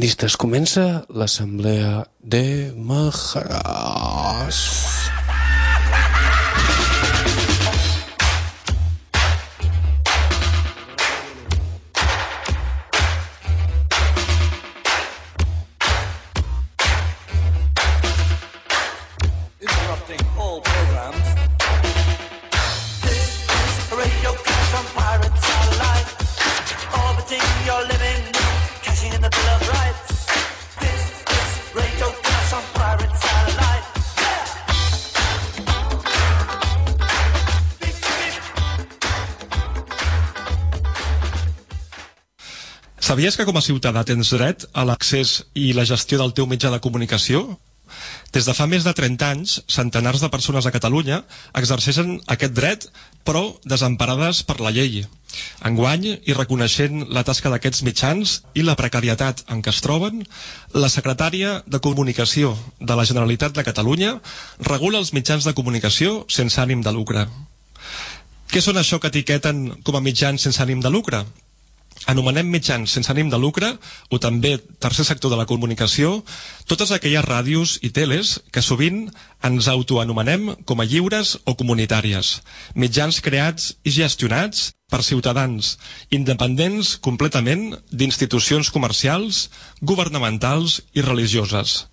Contrabandistes. Comença l'assemblea de Maharàs. Sabies que com a ciutadà tens dret a l'accés i la gestió del teu mitjà de comunicació? Des de fa més de 30 anys, centenars de persones a Catalunya exerceixen aquest dret, però desemparades per la llei. Enguany, i reconeixent la tasca d'aquests mitjans i la precarietat en què es troben, la secretària de Comunicació de la Generalitat de Catalunya regula els mitjans de comunicació sense ànim de lucre. Què són això que etiqueten com a mitjans sense ànim de lucre? Anomenem mitjans sense ànim de lucre, o també tercer sector de la comunicació, totes aquelles ràdios i teles que sovint ens autoanomenem com a lliures o comunitàries. Mitjans creats i gestionats per ciutadans, independents completament d'institucions comercials, governamentals i religioses.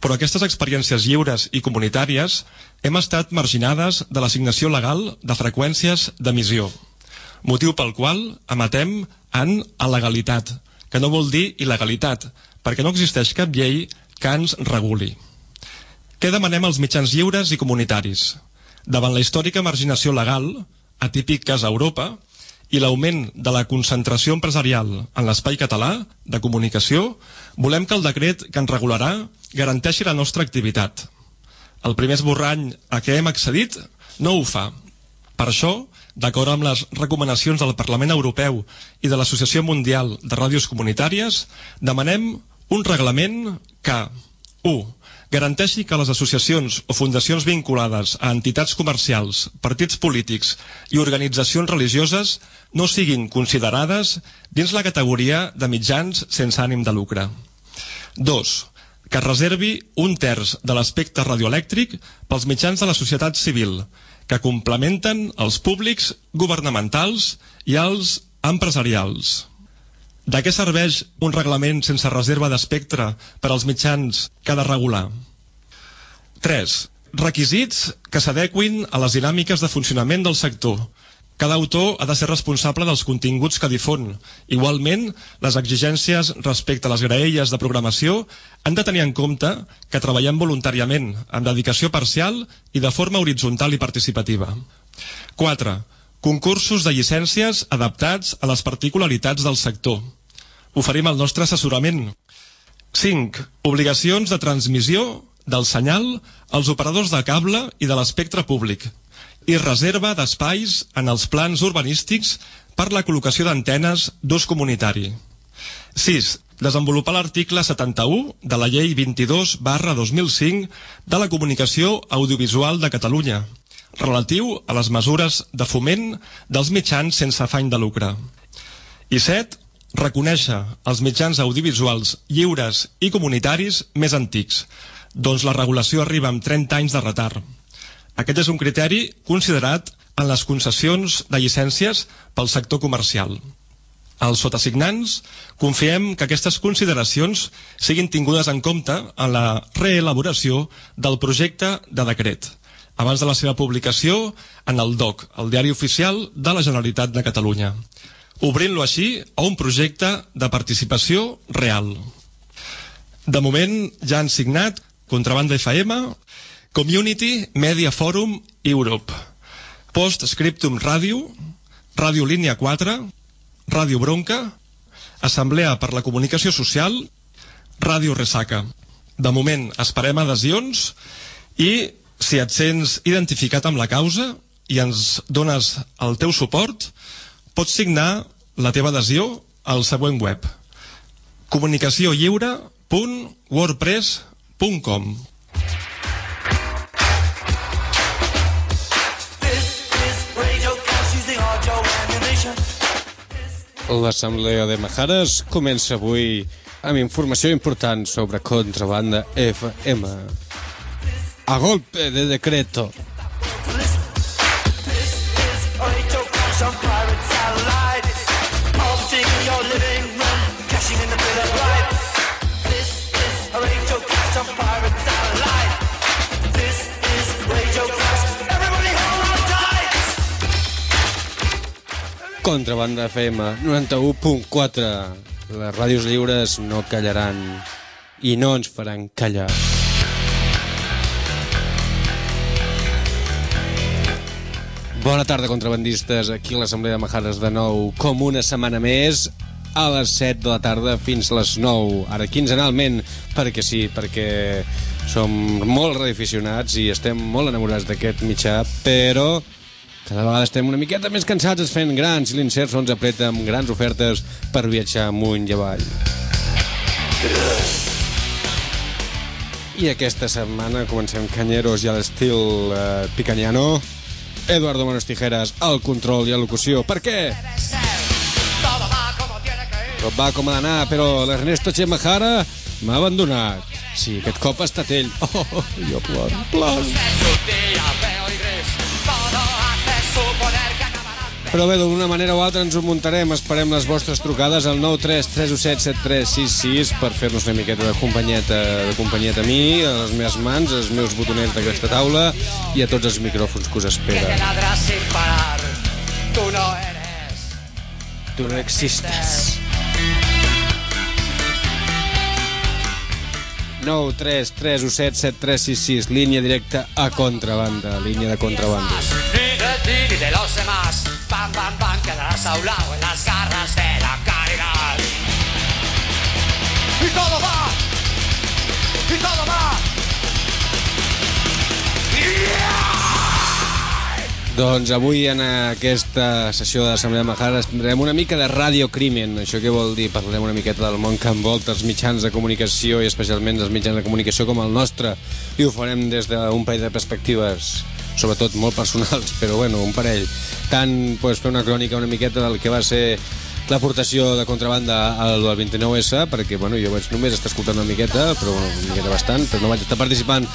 Però aquestes experiències lliures i comunitàries hem estat marginades de l'assignació legal de freqüències d'emissió motiu pel qual emetem en alegalitat, que no vol dir il·legalitat, perquè no existeix cap llei que ens reguli. Què demanem als mitjans lliures i comunitaris? Davant la històrica marginació legal, atípic cas a Europa, i l'augment de la concentració empresarial en l'espai català de comunicació, volem que el decret que ens regularà garanteixi la nostra activitat. El primer esborrany a què hem accedit no ho fa. Per això, d'acord amb les recomanacions del Parlament Europeu i de l'Associació Mundial de Ràdios Comunitàries, demanem un reglament que 1. Garanteixi que les associacions o fundacions vinculades a entitats comercials, partits polítics i organitzacions religioses no siguin considerades dins la categoria de mitjans sense ànim de lucre. 2 que es reservi un terç de l'espectre radioelèctric pels mitjans de la societat civil, que complementen els públics governamentals i els empresarials. De què serveix un reglament sense reserva d'espectre per als mitjans que ha de regular? 3. Requisits que s'adequin a les dinàmiques de funcionament del sector, cada autor ha de ser responsable dels continguts que difon. Igualment, les exigències respecte a les graelles de programació han de tenir en compte que treballem voluntàriament, amb dedicació parcial i de forma horitzontal i participativa. 4. Concursos de llicències adaptats a les particularitats del sector. Oferim el nostre assessorament. 5. Obligacions de transmissió del senyal als operadors de cable i de l'espectre públic i reserva d'espais en els plans urbanístics per la col·locació d'antenes d'ús comunitari. 6. Desenvolupar l'article 71 de la llei 22 barra 2005 de la comunicació audiovisual de Catalunya, relatiu a les mesures de foment dels mitjans sense afany de lucre. I 7. Reconèixer els mitjans audiovisuals lliures i comunitaris més antics, doncs la regulació arriba amb 30 anys de retard. Aquest és un criteri considerat en les concessions de llicències pel sector comercial. Els sotassignants confiem que aquestes consideracions siguin tingudes en compte en la reelaboració del projecte de decret, abans de la seva publicació en el DOC, el Diari Oficial de la Generalitat de Catalunya, obrint-lo així a un projecte de participació real. De moment ja han signat Contrabanda FM, Community Media Forum Europe, Post Scriptum Radio, Ràdio Línia 4, Ràdio Bronca, Assemblea per la Comunicació Social, Ràdio Resaca. De moment esperem adhesions i si et sents identificat amb la causa i ens dones el teu suport, pots signar la teva adhesió al següent web comunicaciolliure.wordpress.com L'Assemblea de Majares comença avui amb informació important sobre contrabanda FM. A golpe de decreto. Contrabanda FM 91.4. Les ràdios lliures no callaran i no ens faran callar. Bona tarda, contrabandistes. Aquí a l'Assemblea de Majares de nou, com una setmana més, a les 7 de la tarda fins les 9. Ara quinzenalment, perquè sí, perquè som molt radioaficionats i estem molt enamorats d'aquest mitjà, però cada vegada estem una miqueta més cansats fent grans i l'incert ens apreta amb grans ofertes per viatjar amunt i avall. I aquesta setmana comencem canyeros i a l'estil eh, picaniano. Eduardo Manos Tijeras, al control i a locució. Per què? Tot va com ha d'anar, però l'Ernesto Chemajara m'ha abandonat. Sí, aquest cop ha estat ell. Oh, jo ploro, ploro. Però bé, d'una manera o altra ens ho muntarem. Esperem les vostres trucades al 933177366 per fer-nos una miqueta de companyeta, de companyeta a mi, a les meves mans, als meus botonets d'aquesta taula i a tots els micròfons que us esperen. ladras sin parar. Tú no eres. Tu no existes. 9 3 3 1 7 7 3 6 6 línia directa a contrabanda línia de contrabanda Ni de los demás. Bam, bam, bam, quedarás aulado en las garras de la caridad. Y todo va. Y todo va. Doncs avui en aquesta sessió de l'Assemblea Majares tindrem una mica de radiocrimen. Això què vol dir? Parlarem una miqueta del món que envolta els mitjans de comunicació i especialment els mitjans de comunicació com el nostre i ho farem des d'un parell de perspectives sobretot molt personals, però bueno, un parell. Tant pues, fer una crònica una miqueta del que va ser l'aportació de contrabanda al del 29S, perquè bueno, jo vaig només estar escoltant una miqueta, però bueno, una miqueta bastant, però no vaig estar participant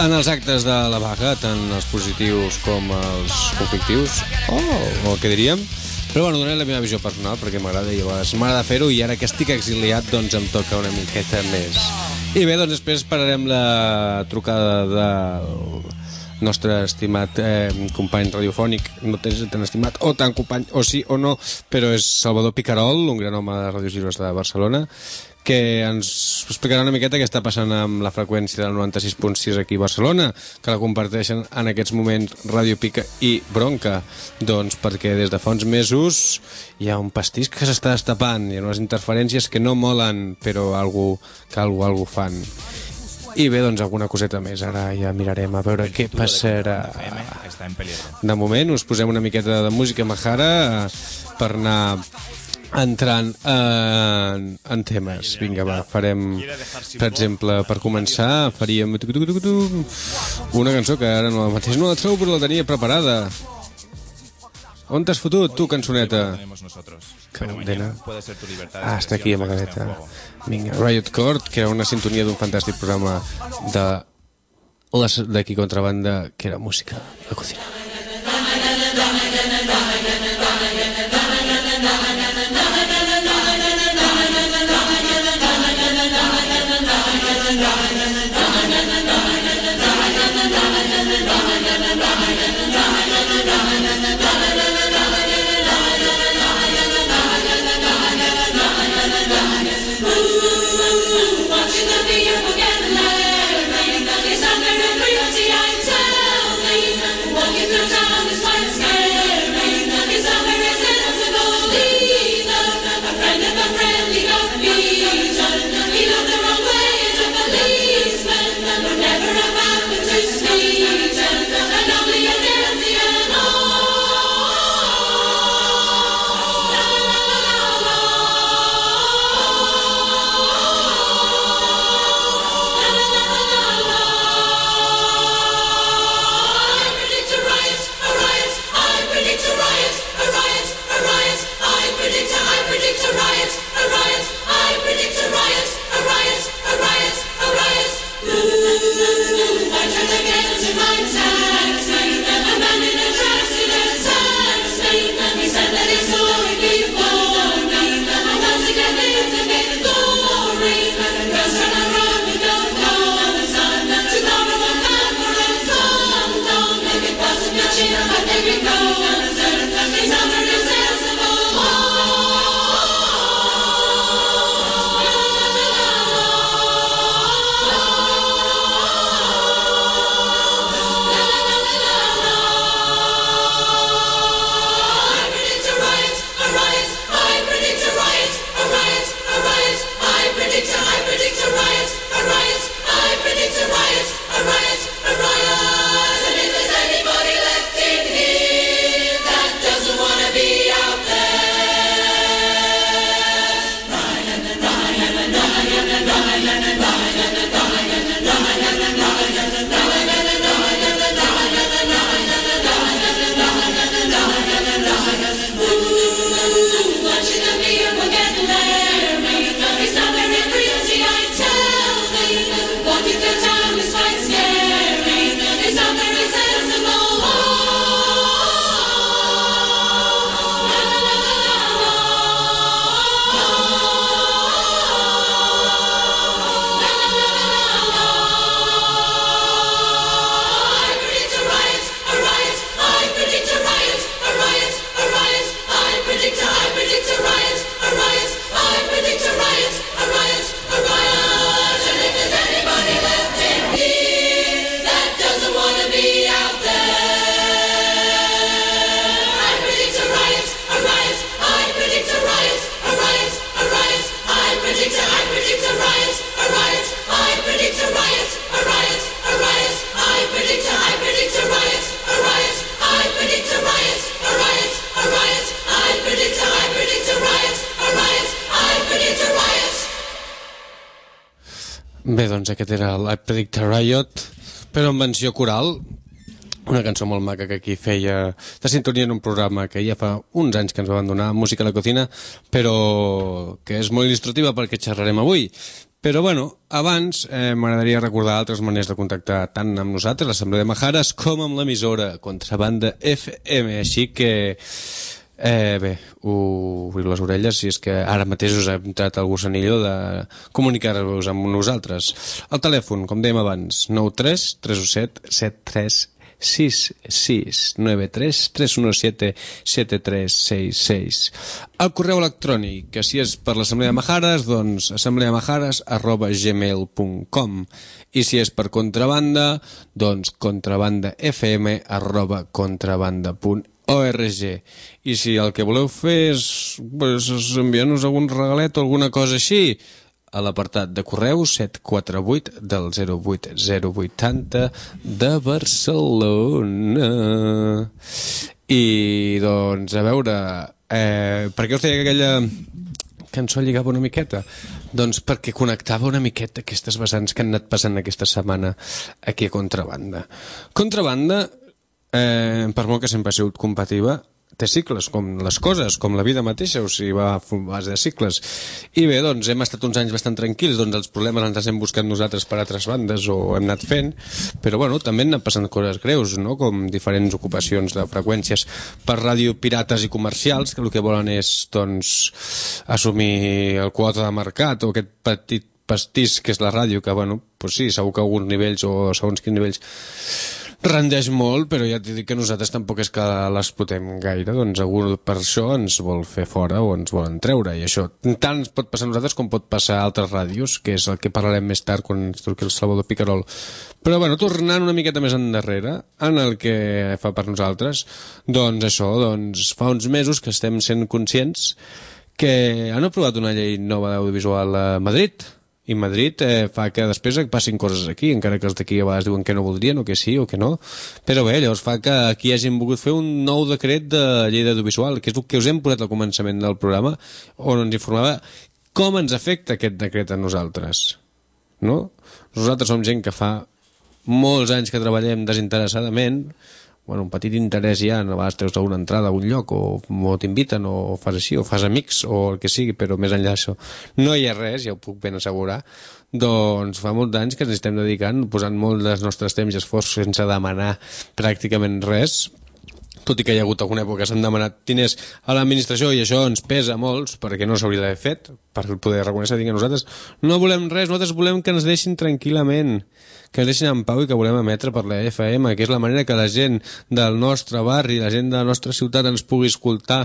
en els actes de la vaga, tant els positius com els conflictius, oh, o què diríem? Però bueno, donaré la meva visió personal perquè m'agrada i vegades m'agrada fer-ho i ara que estic exiliat doncs em toca una miqueta més. I bé, doncs després pararem la trucada del nostre estimat eh, company radiofònic, no tens tan estimat, o tan company, o sí o no, però és Salvador Picarol, un gran home de Ràdios Lliures de Barcelona, que ens explicarà una miqueta què està passant amb la freqüència del 96.6 aquí a Barcelona, que la comparteixen en aquests moments Ràdio Pica i Bronca. Doncs perquè des de fa uns mesos hi ha un pastís que s'està destapant, hi ha unes interferències que no molen, però algú, que algú, algú fan. I bé, doncs alguna coseta més. Ara ja mirarem a veure què passarà. De moment us posem una miqueta de música majara eh, per anar entrant en, en temes. Vinga, va, farem, per exemple, per començar, faríem una cançó que ara no, mateix no la trobo, però la tenia preparada. On t'has fotut, tu, cançoneta? De Ah, està aquí, expresión la juego. Vinga, Riot Court, que era una sintonia d'un fantàstic programa de les d'aquí contrabanda, que era música de doncs aquest era I Predict Riot, però en menció coral, una cançó molt maca que aquí feia de sintonia en un programa que ja fa uns anys que ens va abandonar, Música a la Cocina, però que és molt il·lustrativa pel que xerrarem avui. Però, bueno, abans eh, m'agradaria recordar altres maneres de contactar tant amb nosaltres, l'Assemblea de Majares, com amb l'emissora Contrabanda FM. Així que, eh, bé, obrir les orelles si és que ara mateix us ha entrat el gossanillo de comunicar-vos amb nosaltres. El telèfon, com dèiem abans, 93 317 73 6 6 9 3 317 7366 el correu electrònic que si és per l'Assemblea de Majares doncs assembleamajares arroba gmail.com i si és per contrabanda doncs contrabandafm arroba contrabanda.org i si el que voleu fer és pues, enviar-nos algun regalet o alguna cosa així a l'apartat de correu 748 del 08080 de Barcelona. I, doncs, a veure, eh, per què us deia que aquella cançó lligava una miqueta? Doncs perquè connectava una miqueta aquestes vessants que han anat passant aquesta setmana aquí a Contrabanda. Contrabanda, eh, per molt que sempre ha sigut combativa, té cicles, com les coses, com la vida mateixa, o sigui, va a base de cicles. I bé, doncs, hem estat uns anys bastant tranquils, doncs els problemes ens els hem buscat nosaltres per altres bandes o hem anat fent, però bueno, també han passant coses greus, no?, com diferents ocupacions de freqüències per ràdio pirates i comercials, que el que volen és, doncs, assumir el quota de mercat o aquest petit pastís que és la ràdio, que, bueno, pues sí, segur que alguns nivells o segons quins nivells rendeix molt, però ja t'he dit que nosaltres tampoc és que l'explotem gaire, doncs algú per això ens vol fer fora o ens volen treure, i això tant ens pot passar a nosaltres com pot passar a altres ràdios, que és el que parlarem més tard quan ens truqui el Salvador Picarol. Però bueno, tornant una miqueta més endarrere, en el que fa per nosaltres, doncs això, doncs fa uns mesos que estem sent conscients que han aprovat una llei nova d'audiovisual a Madrid, i Madrid eh, fa que després passin coses aquí, encara que els d'aquí a vegades diuen que no voldrien o que sí o que no, però bé, llavors fa que aquí hagin volgut fer un nou decret de llei d'audiovisual, que és el que us hem posat al començament del programa, on ens informava com ens afecta aquest decret a nosaltres, no? Nosaltres som gent que fa molts anys que treballem desinteressadament, bueno, un petit interès ha, a vegades treus una entrada a un lloc, o, o t'inviten, o fas així, o fas amics, o el que sigui, però més enllà d'això no hi ha res, ja ho puc ben assegurar, doncs fa molts anys que ens estem dedicant, posant molt dels nostres temps i esforços sense demanar pràcticament res, tot i que hi ha hagut alguna època que s'han demanat diners a l'administració i això ens pesa molts perquè no s'hauria d'haver fet per poder reconèixer que nosaltres no volem res, nosaltres volem que ens deixin tranquil·lament que ens deixin en pau i que volem emetre per la FM que és la manera que la gent del nostre barri la gent de la nostra ciutat ens pugui escoltar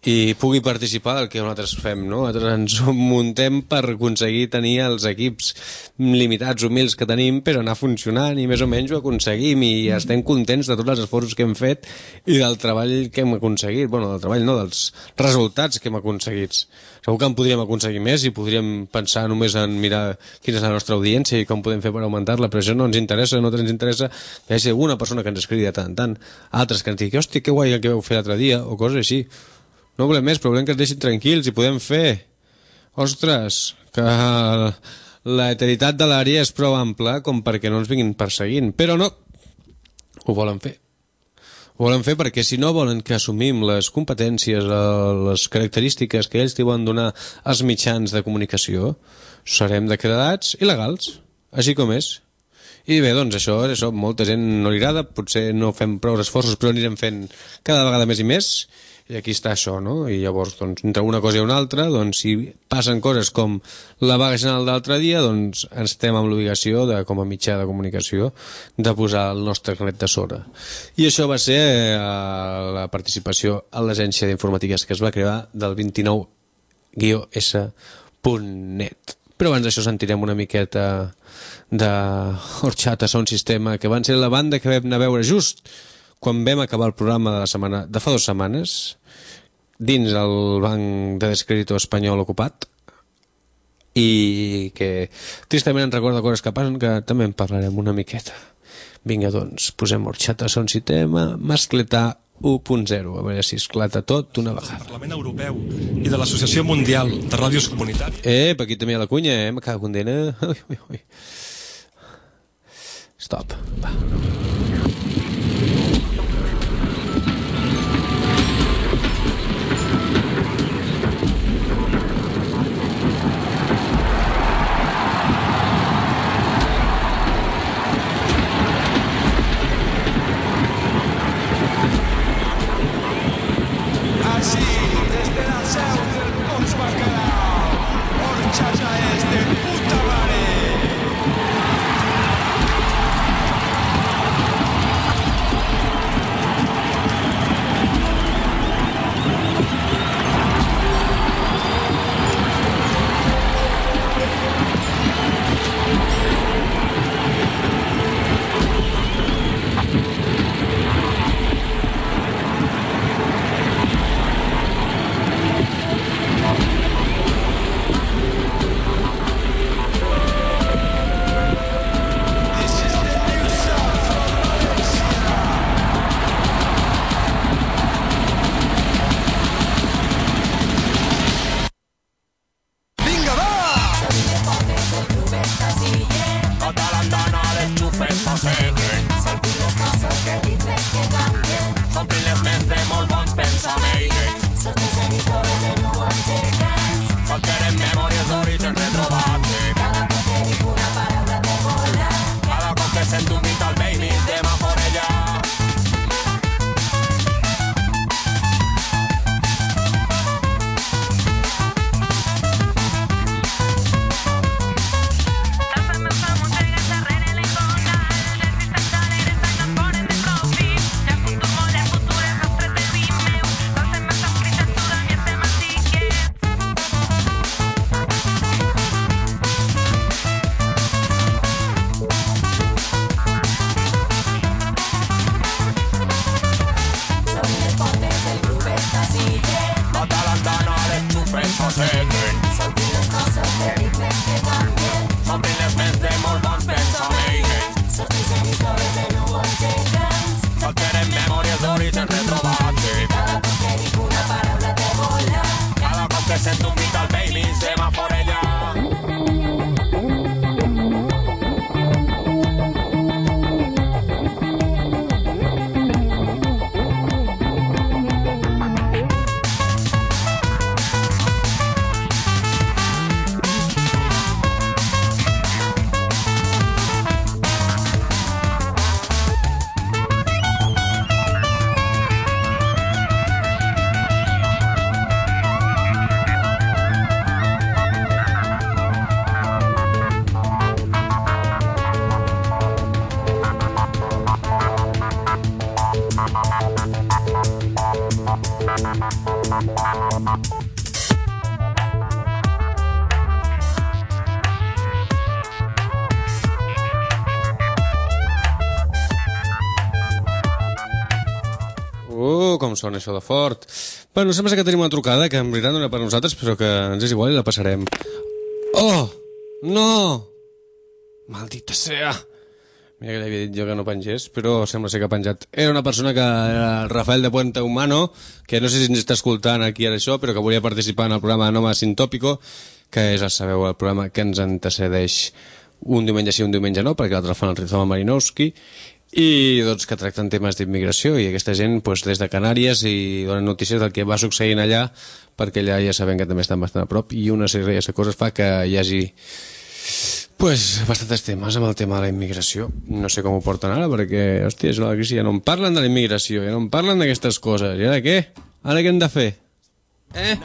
i pugui participar del que nosaltres fem, no? Nosaltres ens muntem per aconseguir tenir els equips limitats, humils que tenim, però anar funcionant i més o menys ho aconseguim i estem contents de tots els esforços que hem fet i del treball que hem aconseguit, bueno, del treball no, dels resultats que hem aconseguit. Segur que en podríem aconseguir més i podríem pensar només en mirar quina és la nostra audiència i com podem fer per augmentar-la, però això no ens interessa, no ens interessa que hi hagi alguna persona que ens escrigui de tant en tant, altres que ens digui, hòstia, que guai el que vau fer l'altre dia, o coses així. No volem més, però volem que ens deixin tranquils i podem fer. Ostres, que l'eteritat de l'àrea és prou ampla com perquè no ens vinguin perseguint. Però no, ho volen fer. Ho volen fer perquè si no volen que assumim les competències, eh, les característiques que ells diuen donar als mitjans de comunicació, serem declarats il·legals, així com és. I bé, doncs això, això molta gent no li agrada, potser no fem prou esforços, però anirem fent cada vegada més i més, aquí està això, no? I llavors, doncs, entre una cosa i una altra, doncs, si passen coses com la vaga general d'altre dia, doncs, ens estem amb l'obligació, de, com a mitjà de comunicació, de posar el nostre granet de sorra. I això va ser eh, la participació a l'agència d'informàtiques que es va crear del 29-s.net. Però abans d'això sentirem una miqueta de Horchata Sound Sistema, que van ser la banda que vam anar a veure just quan vam acabar el programa de, la setmana, de fa dues setmanes, dins el banc de descrèdito espanyol ocupat, i que tristament ens recorda coses que passen que també en parlarem una miqueta. Vinga, doncs, posem horxata son sistema, mascletà 1.0. A veure si esclata tot d'una vegada. Parlament Europeu i de l'Associació Mundial de Ràdios Comunitàries Eh, aquí també hi ha la cunya, eh? Me cago en dena. Ui, ui, ui. Stop. Va. Sona això de fort. Bueno, sembla que tenim una trucada que en veritat no per nosaltres, però que ens és igual i la passarem. Oh! No! Maldita sea! Mira que havia dit jo que no pengés, però sembla ser que ha penjat. Era una persona que era el Rafael de Puente Humano, que no sé si ens està escoltant aquí ara això, però que volia participar en el programa Noma Sintòpico, que és, sabeu, el programa que ens antecedeix un diumenge sí, un diumenge no, perquè l'altre fan el Rizoma Marinowski, i doncs que tracten temes d'immigració i aquesta gent doncs, des de Canàries i donen notícies del que va succeint allà perquè allà ja sabem que també estan bastant a prop i una sèrie de coses fa que hi hagi pues, bastants temes amb el tema de la immigració. No sé com ho porten ara, perquè, hòstia, és la crisi, ja no en parlen de la immigració, ja no en parlen d'aquestes coses. I ara què? Ara què hem de fer? Eh?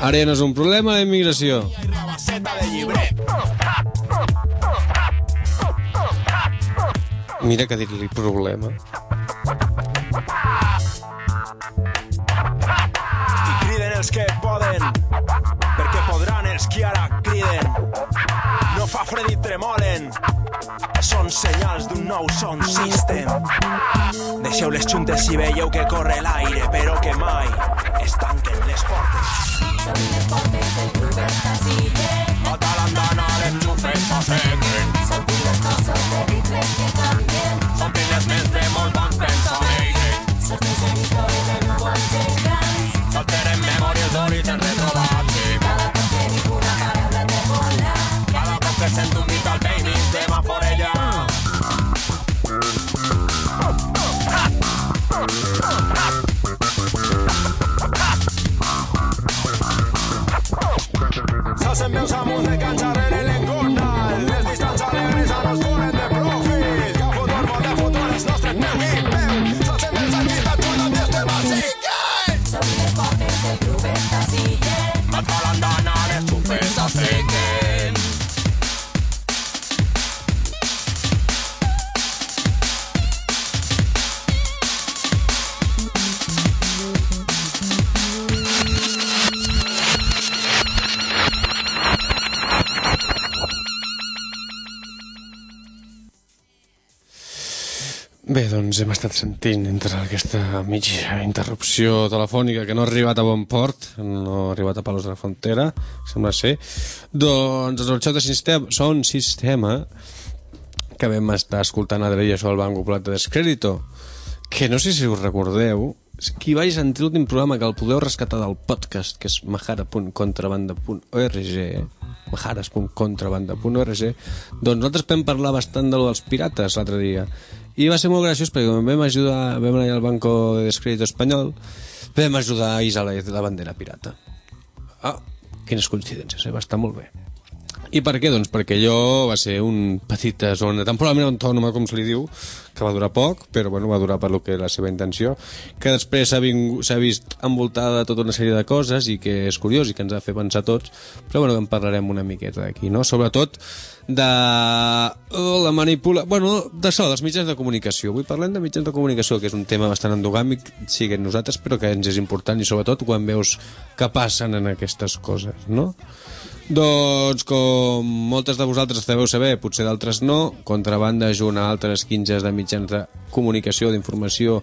Ara ja no és un problema, la immigració. Mira que dir-li problema. I criden els que poden, perquè podran els qui ara criden. No fa fred i tremolen, són senyals d'un nou sound system. Deixeu les xuntes si veieu que corre l'aire, però que mai es tanquen les portes. Atalantana les xufes s'asseguen. S'omplin les ments de molt bons pensaments. Sasen meu samun reganchan doncs hem estat sentint entre aquesta mitja interrupció telefònica que no ha arribat a bon port, no ha arribat a Palos de la Frontera, sembla ser, doncs el xoc de sistema, son sistema que vam estar escoltant a Adreia sobre el Banco Plat de Descrédito, que no sé si us recordeu, qui vaig sentir l'últim programa que el podeu rescatar del podcast, que és mahara.contrabanda.org, mahares.contrabanda.org, doncs nosaltres vam parlar bastant de lo dels pirates l'altre dia. I va ser molt graciós perquè vam ajudar, vam anar al Banco de Descrédito Espanyol, vam ajudar a Isala de la bandera pirata. Ah, quines coincidències, eh? va estar molt bé. I per què? Doncs perquè allò va ser un petita zona temporalment autònoma, com se li diu, que va durar poc, però bueno, va durar per lo que la seva intenció, que després s'ha vist envoltada de tota una sèrie de coses i que és curiós i que ens ha de fer pensar tots, però bueno, en parlarem una miqueta d'aquí, no? Sobretot de la manipula... Bueno, d'això, dels mitjans de comunicació. Avui parlem de mitjans de comunicació, que és un tema bastant endogàmic, siguem nosaltres, però que ens és important i sobretot quan veus que passen en aquestes coses, no? Doncs, com moltes de vosaltres deveu saber, potser d'altres no, Contrabanda junt a altres quinges de mitjans de comunicació, d'informació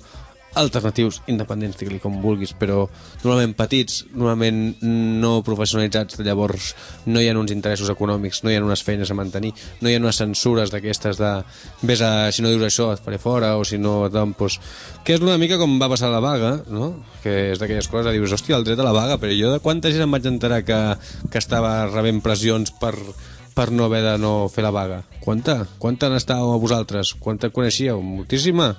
alternatius, independents, digue-li com vulguis, però normalment petits, normalment no professionalitzats, llavors no hi ha uns interessos econòmics, no hi ha unes feines a mantenir, no hi ha unes censures d'aquestes de vés a, si no dius això et faré fora, o si no doncs, que és una mica com va passar la vaga, no? que és d'aquelles coses, dius, hòstia, el dret a la vaga, però jo de quanta gent em vaig enterar que, que estava rebent pressions per, per no haver de no fer la vaga. Quanta? Quanta n'estàveu a vosaltres? Quanta coneixíeu? Moltíssima.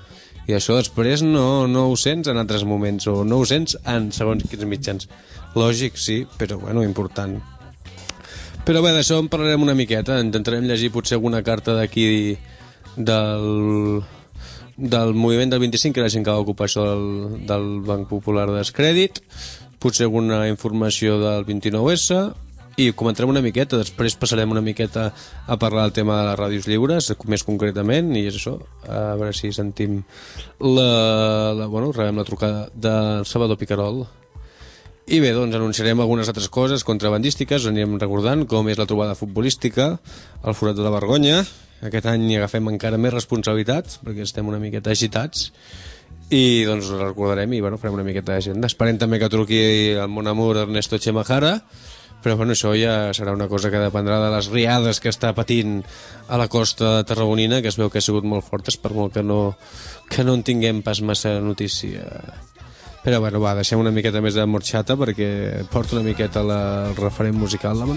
I això després no, no ho sents en altres moments, o no ho sents en segons quins mitjans. Lògic, sí, però bueno, important. Però bé, d'això en parlarem una miqueta. Intentarem llegir potser alguna carta d'aquí del, del moviment del 25, que la gent que va ocupar això del, del Banc Popular de Descrèdit, potser alguna informació del 29S, i comentarem una miqueta, després passarem una miqueta a parlar del tema de les ràdios lliures, més concretament, i és això, a veure si sentim la, la bueno, rebem la trucada de Salvador Picarol. I bé, doncs anunciarem algunes altres coses contrabandístiques, anirem recordant com és la trobada futbolística, el forat de la vergonya, aquest any agafem encara més responsabilitats, perquè estem una miqueta agitats, i doncs recordarem i bueno, farem una miqueta d'agenda. Esperem també que truqui el mon amor Ernesto Chemajara, però bueno, això ja serà una cosa que dependrà de les riades que està patint a la costa tarragonina, que es veu que ha sigut molt fortes, per molt que no, que no en tinguem pas massa notícia. Però bueno, va, deixem una miqueta més de morxata perquè porta una miqueta la, el referent musical de la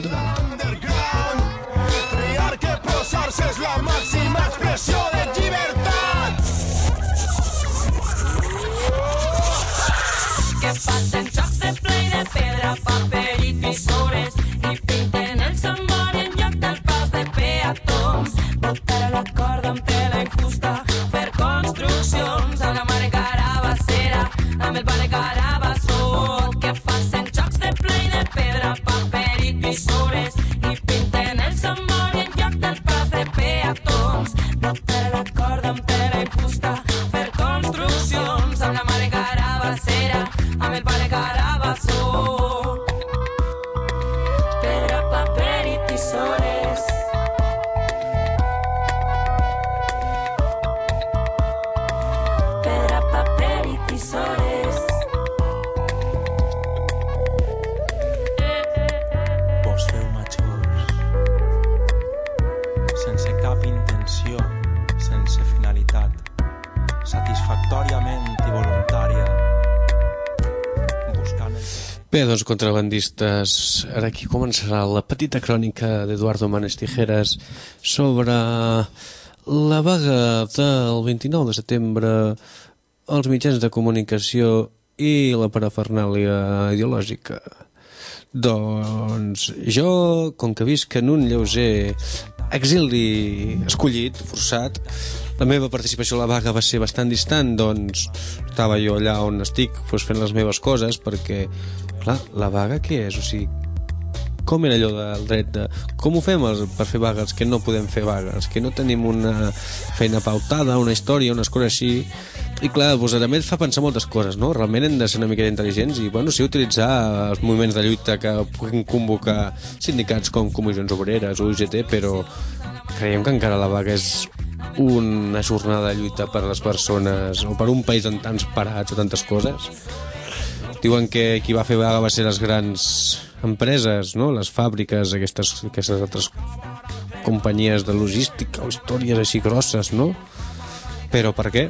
Bé, doncs, contrabandistes, ara aquí començarà la petita crònica d'Eduardo Manes Tijeras sobre la vaga del 29 de setembre als mitjans de comunicació i la parafernàlia ideològica. Doncs jo, com que visc en un lleuger exili escollit, forçat, la meva participació a la vaga va ser bastant distant, doncs estava jo allà on estic doncs, fent les meves coses, perquè, clar, la vaga què és? O sigui, com era allò del dret de... Com ho fem els, per fer vagues que no podem fer vagues? Que no tenim una feina pautada, una història, unes coses així... I clar, doncs, també et fa pensar moltes coses, no? Realment hem de ser una mica intel·ligents i, bueno, sí, utilitzar els moviments de lluita que puguin convocar sindicats com comissions obreres o UGT, però creiem que encara la vaga és una jornada de lluita per les persones o per un país amb tants parats o tantes coses. Diuen que qui va fer vaga va ser les grans empreses, no? les fàbriques, aquestes, aquestes altres companyies de logística o històries així grosses, no? Però per què?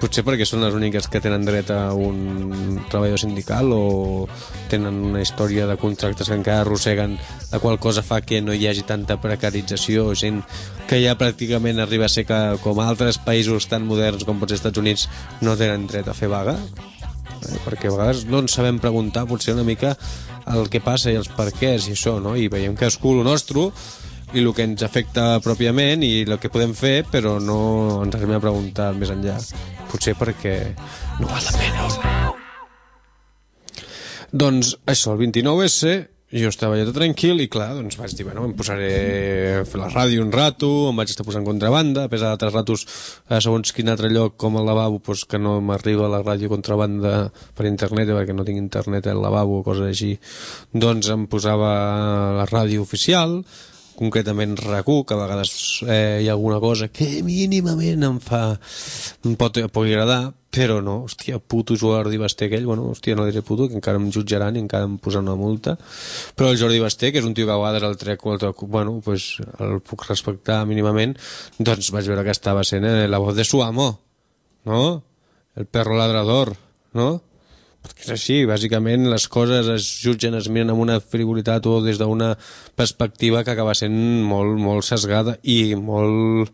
Potser perquè són les úniques que tenen dret a un treballador sindical o tenen una història de contractes que encara arrosseguen la qual cosa fa que no hi hagi tanta precarització gent que ja pràcticament arriba a ser que com altres països tan moderns com pot ser Estats Units no tenen dret a fer vaga eh? perquè a vegades no ens sabem preguntar potser una mica el que passa i els perquès i això, no? I veiem que cadascú el nostre i el que ens afecta pròpiament i el que podem fer, però no ens arribem a preguntar més enllà. Potser perquè no val la pena. Doncs això, el 29S, jo estava ja tot tranquil i clar, doncs vaig dir, bueno, em posaré a la ràdio un rato, em vaig estar posant contrabanda, a pesar d'altres ratos a segons quin altre lloc com el lavabo, doncs que no m'arriba la ràdio contrabanda per internet, perquè no tinc internet al lavabo o coses així, doncs em posava la ràdio oficial, concretament RAC1, que a vegades eh, hi ha alguna cosa que mínimament em fa em pot, em pot agradar, però no, hòstia, puto Jordi Basté aquell, bueno, hòstia, no diré puto, que encara em jutjaran i encara em posaran una multa, però el Jordi Basté, que és un tio que a vegades el trec, el trec bueno, pues, el puc respectar mínimament, doncs vaig veure que estava sent eh, la voz de su amo, no? El perro ladrador, no? Perquè és així, bàsicament les coses es jutgen, es miren amb una frivolitat o des d'una perspectiva que acaba sent molt, molt sesgada i molt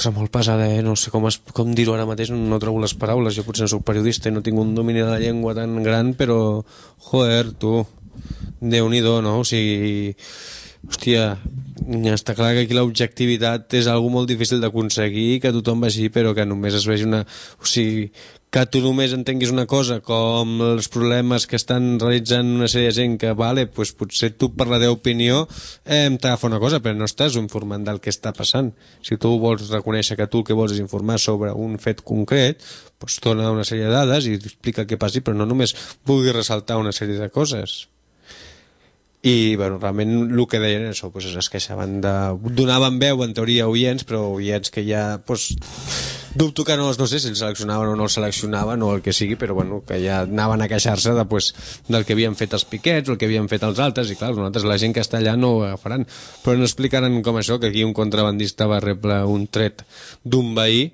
ostres, molt pesada, eh? no sé com, es, com dir-ho ara mateix, no trobo les paraules, jo potser no soc periodista i no tinc un domini de la llengua tan gran, però, joder, tu, déu-n'hi-do, no? O sigui, hòstia, està clar que aquí l'objectivitat és algo molt difícil d'aconseguir, que tothom vagi, però que només es vegi una... O sigui, que tu només entenguis una cosa com els problemes que estan realitzant una sèrie de gent que, vale, pues potser tu per la teva opinió eh, t'agafa una cosa, però no estàs informant del que està passant. Si tu vols reconèixer que tu el que vols és informar sobre un fet concret, pues dona una sèrie de dades i explica que passi, però no només vulgui ressaltar una sèrie de coses i bueno, realment el que deien això, pues, es queixaven de... donaven veu en teoria a oients però oients que ja pues, dubto que no, no sé si el seleccionaven o no el seleccionaven o el que sigui, però bueno, que ja anaven a queixar-se de, pues, del que havien fet els piquets o el que havien fet els altres i clar, nosaltres la gent que està allà no ho agafaran. Però no explicaran com això, que aquí un contrabandista va rebre un tret d'un veí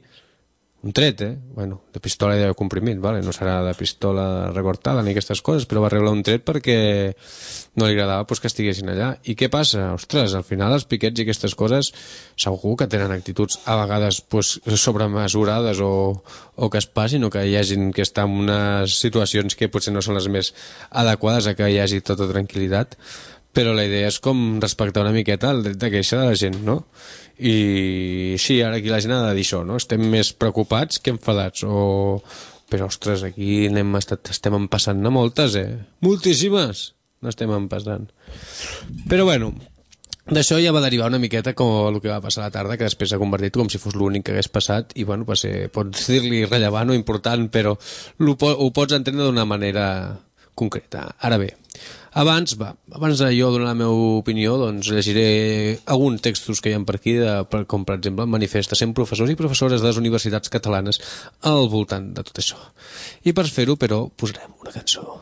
un tret, eh? Bueno, de pistola de comprimit, vale? no serà de pistola recortada ni aquestes coses, però va rebre un tret perquè no li agradava pues, que estiguessin allà. I què passa? Ostres, al final els piquets i aquestes coses segur que tenen actituds a vegades pues, sobremesurades o, o que es passin o que hi hagin que estar en unes situacions que potser no són les més adequades a que hi hagi tota tranquil·litat però la idea és com respectar una miqueta el dret de queixa de la gent, no? I sí, ara aquí la gent ha de dir això, no? Estem més preocupats que enfadats, o... Però, ostres, aquí n'hem estat, estem empassant-ne moltes, eh? Moltíssimes! Estem empassant. Però, bueno, D'això ja va derivar una miqueta com el que va passar a la tarda, que després s'ha convertit com si fos l'únic que hagués passat, i bueno, va ser, pots dir-li rellevant o important, però ho, ho pots entendre d'una manera concreta. Ara bé, abans, va, abans de jo donar la meva opinió, doncs llegiré alguns textos que hi ha per aquí, de, per, com per exemple el manifest de 100 professors i professores de les universitats catalanes al voltant de tot això. I per fer-ho, però, posarem una cançó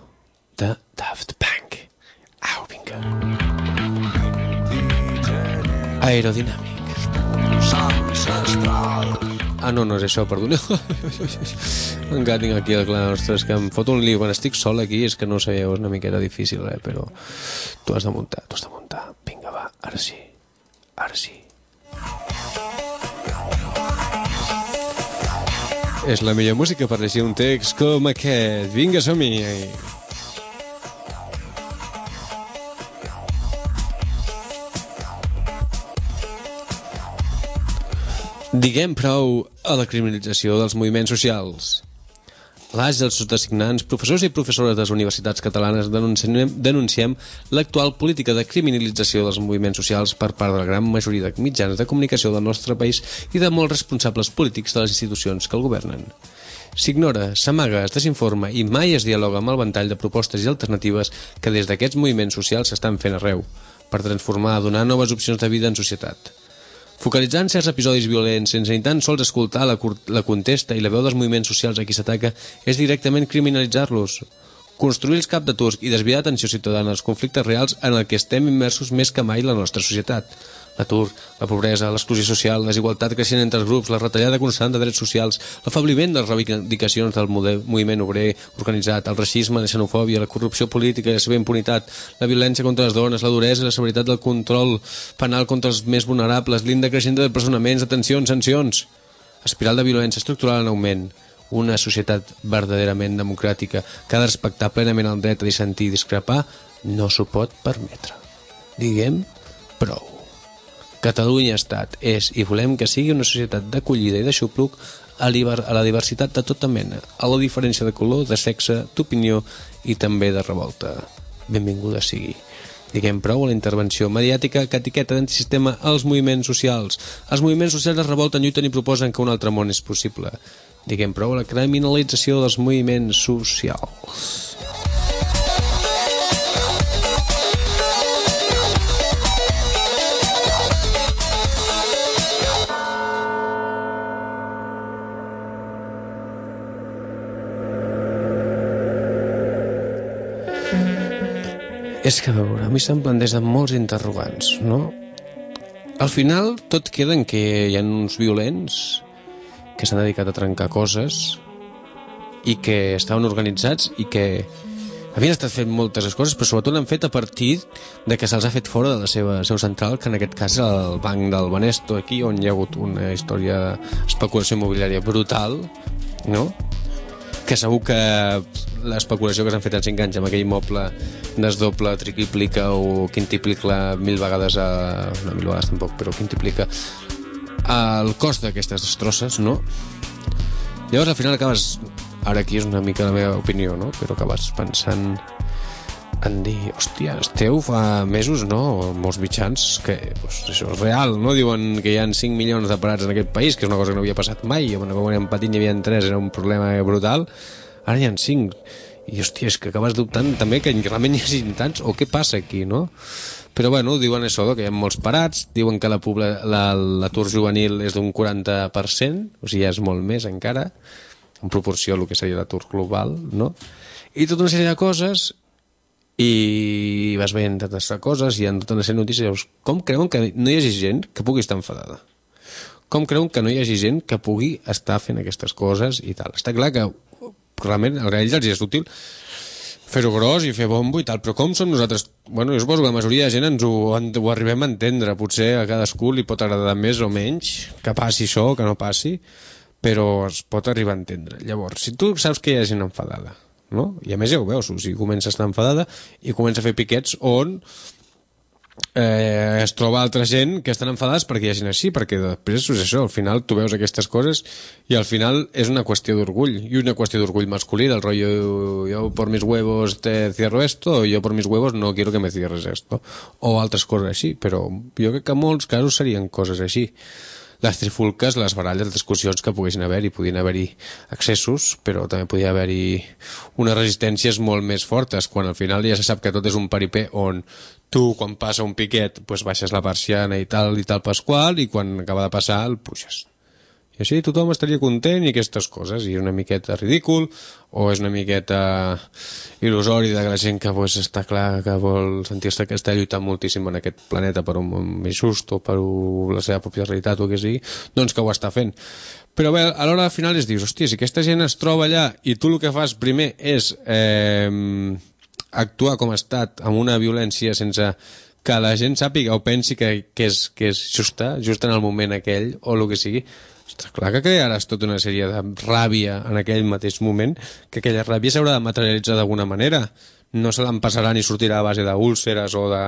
de Daft Punk. Au, vinga. Aerodinàmic. Ah, no, no és això, perdoneu. Encara tinc aquí el clar, ostres, que em fot un lío. Quan estic sol aquí és que no sabeu, és una miqueta difícil, eh? però tu has de muntar, tu has de muntar. Vinga, va, ara sí, ara sí. És la millor música per llegir un text com aquest. Vinga, som-hi! Diguem prou a la criminalització dels moviments socials. L'AS i els designants, professors i professores de les universitats catalanes denunciem, denunciem l'actual política de criminalització dels moviments socials per part de la gran majoria de mitjans de comunicació del nostre país i de molts responsables polítics de les institucions que el governen. S'ignora, s'amaga, es desinforma i mai es dialoga amb el ventall de propostes i alternatives que des d'aquests moviments socials s'estan fent arreu, per transformar, donar noves opcions de vida en societat. Focalitzant certs episodis violents sense ni tan sols escoltar la, la contesta i la veu dels moviments socials a qui s'ataca és directament criminalitzar-los. Construir els cap de turc i desviar l'atenció ciutadana als conflictes reals en el que estem immersos més que mai la nostra societat. L'atur, la pobresa, l'exclusió social, la desigualtat creixent entre els grups, la retallada constant de drets socials, l'afabliment de les reivindicacions del model, moviment obrer organitzat, el racisme, la xenofòbia, la corrupció política i la seva impunitat, la violència contra les dones, la duresa i la severitat del control penal contra els més vulnerables, l'índex creixent de presonaments, detencions, sancions. Espiral de violència estructural en augment. Una societat verdaderament democràtica que ha de respectar plenament el dret a dissentir i discrepar no s'ho pot permetre. Diguem prou. Catalunya Estat és i volem que sigui una societat d'acollida i de xupluc a, la diversitat de tota mena, a la diferència de color, de sexe, d'opinió i també de revolta. Benvinguda sigui. Diguem prou a la intervenció mediàtica que etiqueta d'antisistema als moviments socials. Els moviments socials es revolten, lluiten i proposen que un altre món és possible. Diguem prou a la criminalització dels moviments socials. És que a veure, a mi se'm plantegen molts interrogants, no? Al final, tot queda en que hi ha uns violents que s'han dedicat a trencar coses i que estaven organitzats i que havien estat fent moltes coses, però sobretot l'han fet a partir de que se'ls ha fet fora de la seva seu central, que en aquest cas és el banc del Banesto, aquí, on hi ha hagut una història d'especulació immobiliària brutal, no? Que segur que l'especulació que s'han fet en 5 anys amb aquell immoble desdoble, triplica o quintuplica mil vegades a... no mil vegades tampoc, però quintuplica el cost d'aquestes destrosses, no? Llavors al final acabes ara aquí és una mica la meva opinió, no? Però acabes pensant en dir, hòstia, esteu fa mesos, no? Molts mitjans que pues, això és real, no? Diuen que hi ha 5 milions de parats en aquest país, que és una cosa que no havia passat mai, quan anem patint hi havia 3, era un problema brutal, ara hi ha 5. I, hòstia, és que acabes dubtant també que realment hi hagi tants, o què passa aquí, no? Però, bueno, diuen això, que hi ha molts parats, diuen que l'atur la, la, juvenil és d'un 40%, o sigui, ja és molt més encara, en proporció al que seria l'atur global, no? I tota una sèrie de coses i vas veient tantes coses i en tota de notícies com creuen que no hi hagi gent que pugui estar enfadada com creuen que no hi hagi gent que pugui estar fent aquestes coses i tal està clar que realment a ells els és útil fer-ho gros i fer bombo i tal, però com som nosaltres? Bueno, jo suposo que la majoria de gent ens ho, ho arribem a entendre, potser a cadascú li pot agradar més o menys, que passi això o que no passi, però es pot arribar a entendre. Llavors, si tu saps que hi ha gent enfadada, no? i a més ja ho veus, o sigui, comença a estar enfadada i comença a fer piquets on eh, es troba altra gent que estan enfadats perquè hi ha gent així, perquè després és això, al final tu veus aquestes coses i al final és una qüestió d'orgull i una qüestió d'orgull masculí, del rotllo yo por mis huevos te cierro esto o yo por mis huevos no quiero que me cierres esto o altres coses així, però jo crec que en molts casos serien coses així les trifulques, les baralles, les discussions que poguessin haver-hi, podien haver-hi accessos, però també podia haver-hi unes resistències molt més fortes, quan al final ja se sap que tot és un paripé on tu, quan passa un piquet, pues baixes la persiana i tal, i tal pasqual, i quan acaba de passar el puges. I així tothom estaria content i aquestes coses, i és una miqueta ridícul, o és una miqueta il·lusori de la gent que pues, està clar que vol sentir-se que està lluitant moltíssim en aquest planeta per un món més just o per la seva pròpia realitat o que sigui, doncs que ho està fent. Però bé, a l'hora al final es dius, hòstia, si aquesta gent es troba allà i tu el que fas primer és eh, actuar com a estat amb una violència sense que la gent sàpiga o pensi que, que, és, que és justa, just en el moment aquell o el que sigui, Ostres, clar que crearàs tota una sèrie de ràbia en aquell mateix moment, que aquella ràbia s'haurà de materialitzar d'alguna manera. No se l'empassarà ni sortirà a base d'úlceres o de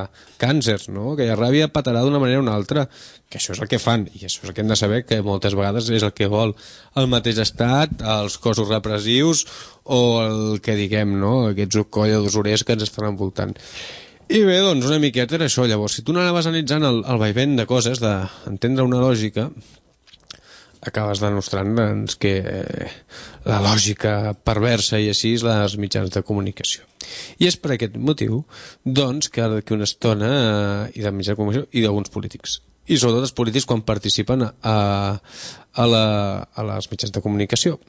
càncers, no? Aquella ràbia patarà d'una manera o una altra, que això és el que fan, i això és el que hem de saber, que moltes vegades és el que vol el mateix estat, els cossos repressius o el que diguem, no? Aquests colla d'usurers que ens estan envoltant. I bé, doncs una miqueta era això. Llavors, si tu anaves analitzant el, el vaivent de coses, d'entendre una lògica, acabes demostrant doncs, que eh, la lògica perversa i així és les mitjans de comunicació. I és per aquest motiu doncs, que d'aquí una estona eh, i de mitjans de comunicació i d'alguns polítics. i sobretot els polítics quan participen a, a, la, a les mitjans de comunicació.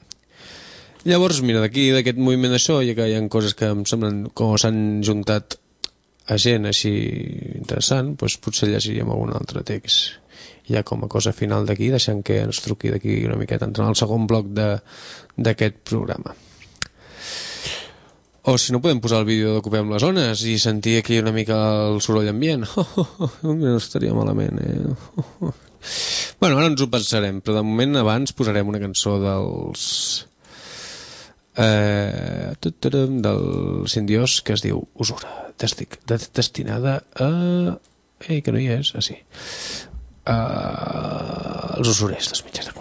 Llavors, mira, d'aquí, d'aquest moviment d'això, ja que hi ha coses que em semblen com s'han juntat a gent així interessant, doncs potser llegiríem algun altre text. Ja com a cosa final d'aquí, deixant que ens truqui d'aquí una miqueta, entrant al segon bloc d'aquest programa. O si no, podem posar el vídeo d'Ocupem les Zones i sentir aquí una mica el soroll ambient. Oh, oh, oh, no estaria malament, eh? Oh, oh. Bueno, ara ens ho pensarem, però de moment abans posarem una cançó dels... Eh, del Sindiós que es diu Usura, destinada a... Ei, que no hi és, ah, sí. Uh, els usurers dels mitjans de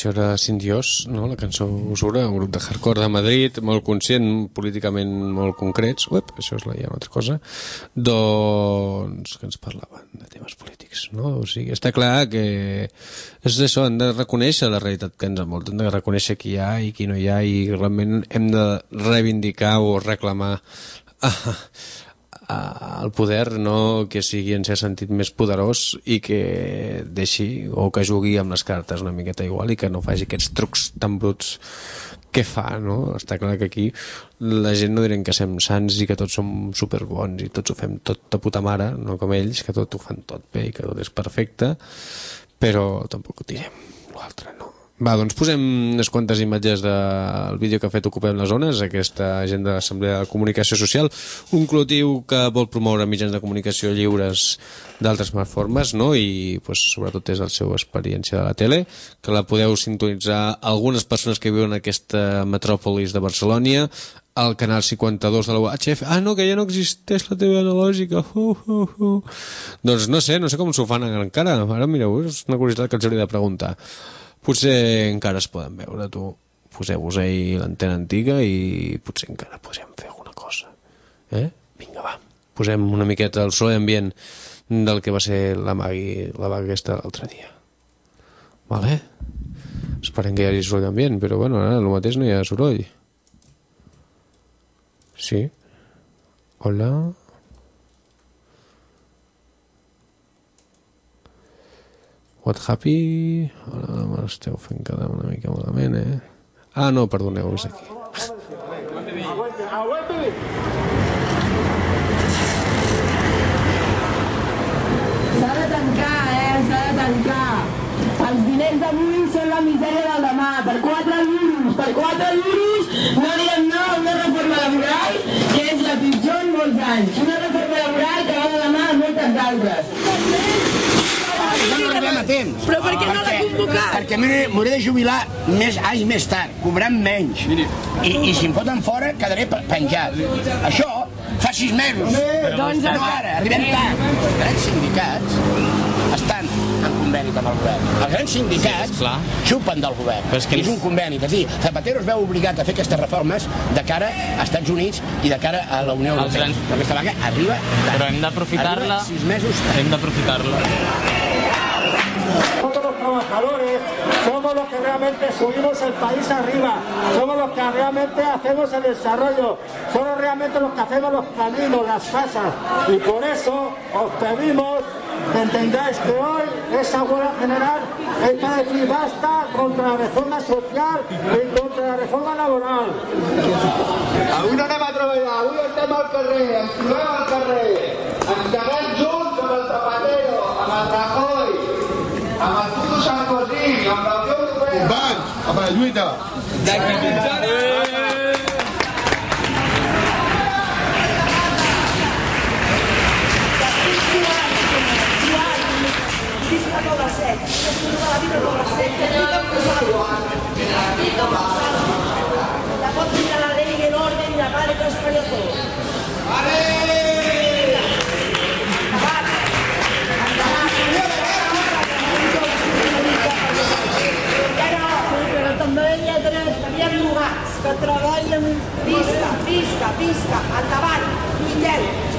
això era Sindiós, no? la cançó Usura, un grup de hardcore de Madrid, molt conscient, políticament molt concrets. Uep, això és la, ja una altra cosa. Doncs que ens parlaven de temes polítics, no? O sigui, està clar que és això, hem de reconèixer la realitat que ens envolta, hem de reconèixer qui hi ha i qui no hi ha i realment hem de reivindicar o reclamar ah, el poder no que sigui en cert sentit més poderós i que deixi o que jugui amb les cartes una miqueta igual i que no faci aquests trucs tan bruts que fa, no? Està clar que aquí la gent no direm que sem sants i que tots som superbons i tots ho fem tot de puta mare, no com ells, que tot ho fan tot bé i que tot és perfecte, però tampoc ho direm l'altre, no. Va, doncs posem unes quantes imatges del vídeo que ha fet Ocupem les Zones, aquesta gent de l'Assemblea de Comunicació Social, un col·lectiu que vol promoure mitjans de comunicació lliures d'altres formes, no? i pues, sobretot és la seva experiència de la tele, que la podeu sintonitzar algunes persones que viuen en aquesta metròpolis de Barcelona, al canal 52 de la UHF. Ah, no, que ja no existeix la TV analògica. Uh, uh, uh. Doncs no sé, no sé com s'ho fan encara. Ara mireu, és una curiositat que els hauria de preguntar. Potser encara es poden veure, tu. Poseu-vos ahí l'antena antiga i potser encara podríem fer alguna cosa. Eh? Vinga, va. Posem una miqueta el soroll ambient del que va ser la Magui, la vaga aquesta l'altre dia. Vale? Esperem que hi hagi soroll ambient, però bueno, ara el mateix no hi ha soroll. Sí. Hola. What happy? Hola, m'esteu fent quedar una mica malament, eh? Ah, no, perdoneu, és aquí. S'ha de tancar, eh? S'ha de tancar. Els diners d'avui són la misèria del demà. Per 4 duros, per 4 duros no diem no a una reforma laboral que és la pitjor en molts anys. Una reforma laboral que va de demà a moltes d'altres. temps. Però per què no l'ha convocat? Perquè m'hauré de jubilar més anys més tard, cobrant menys. I, i si em foten fora, quedaré pe- penjat. Això fa sis mesos. Doncs no ara- arribem tard. Els grans sindicats estan en conveni amb el govern. Els grans sindicats Clar. xupen del govern. Però és que- és un conveni. És a dir, Zapatero es veu obligat a fer aquestes reformes de cara a Estats Units i de cara a la Unió Europea. grans- Però aquesta vaga arriba tard. Però hem d'aprofitar-la. Arriba sis mesos tard. Hem d'aprofitar-la. Nosotros los trabajadores somos los que realmente subimos el país arriba, somos los que realmente hacemos el desarrollo, somos realmente los que hacemos los caminos, las casas. Y por eso os pedimos que entendáis que hoy esa huelga general es para decir basta contra la reforma social y contra la reforma laboral. Avui no anem a treballar, avui estem al carrer, ens trobem al carrer, ens quedem junts amb el Zapatero, amb el amb el puto Sarkozy, amb la Unió Europea. Companys, amb la lluita. La pot mirar la ley y el orden y la paz de todo español que treballen visca, visca, visca, endavant, lluitem.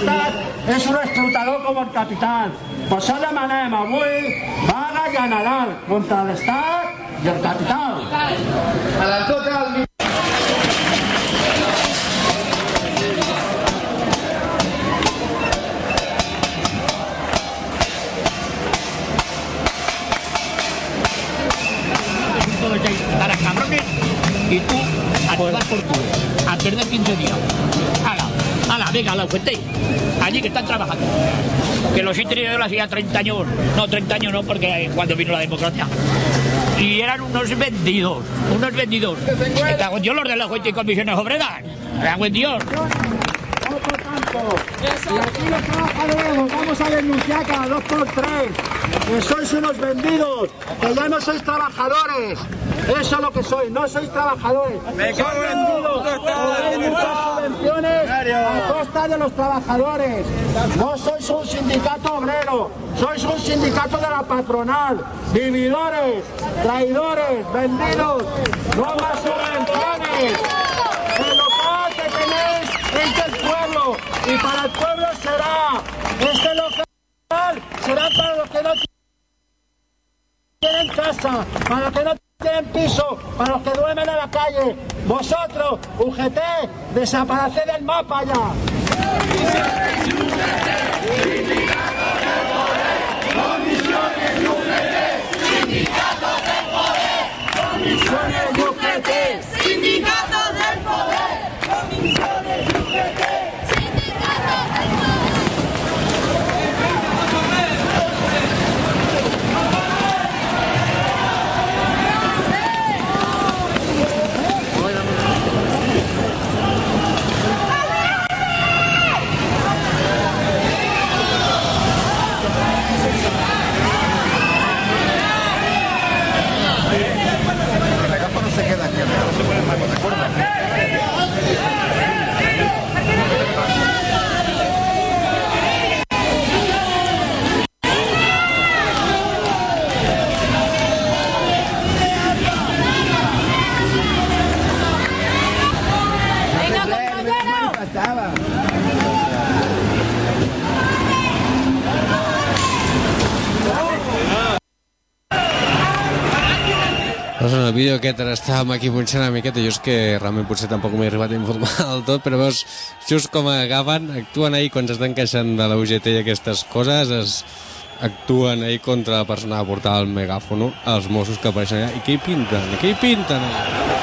L'Estat és un explotador com el capital. Per això demanem avui vaga general contra l'Estat i el capital. A la tota el y tú a tomar por culo. Antes de 15 días. Hala, hala, venga, la fuente. Allí que están trabajando. Que los he tenido yo hacía 30 años. No, 30 años no, porque cuando vino la democracia. Y eran unos vendidos, unos vendidos. Dios los de la Junta y Comisiones Obreras. Me cago en Dios. Y aquí los trabajadores os vamos a denunciar cada dos por tres. Que sois unos vendidos, que ya no sois trabajadores. Eso es lo que sois, no sois trabajadores. Me sois vendidos. subvenciones a costa de los trabajadores. No sois un sindicato obrero, sois un sindicato de la patronal. Vividores, traidores, vendidos. No más subvenciones. El local que tenéis es del y para el pueblo será. Este local será para los que no tienen casa, para los que no tienen piso, para los que duermen en la calle. Vosotros, UGT, desapareced del mapa ya. Rosa vídeo aquest ara estàvem aquí punxant una miqueta, jo és que realment potser tampoc m'he arribat a informar del tot, però veus just com agaven, actuen ahir quan s'estan queixant de la UGT i aquestes coses, es, actuen ahir contra la persona que portava el megàfono, els Mossos que apareixen allà, i què hi pinten? Què hi pinten allà?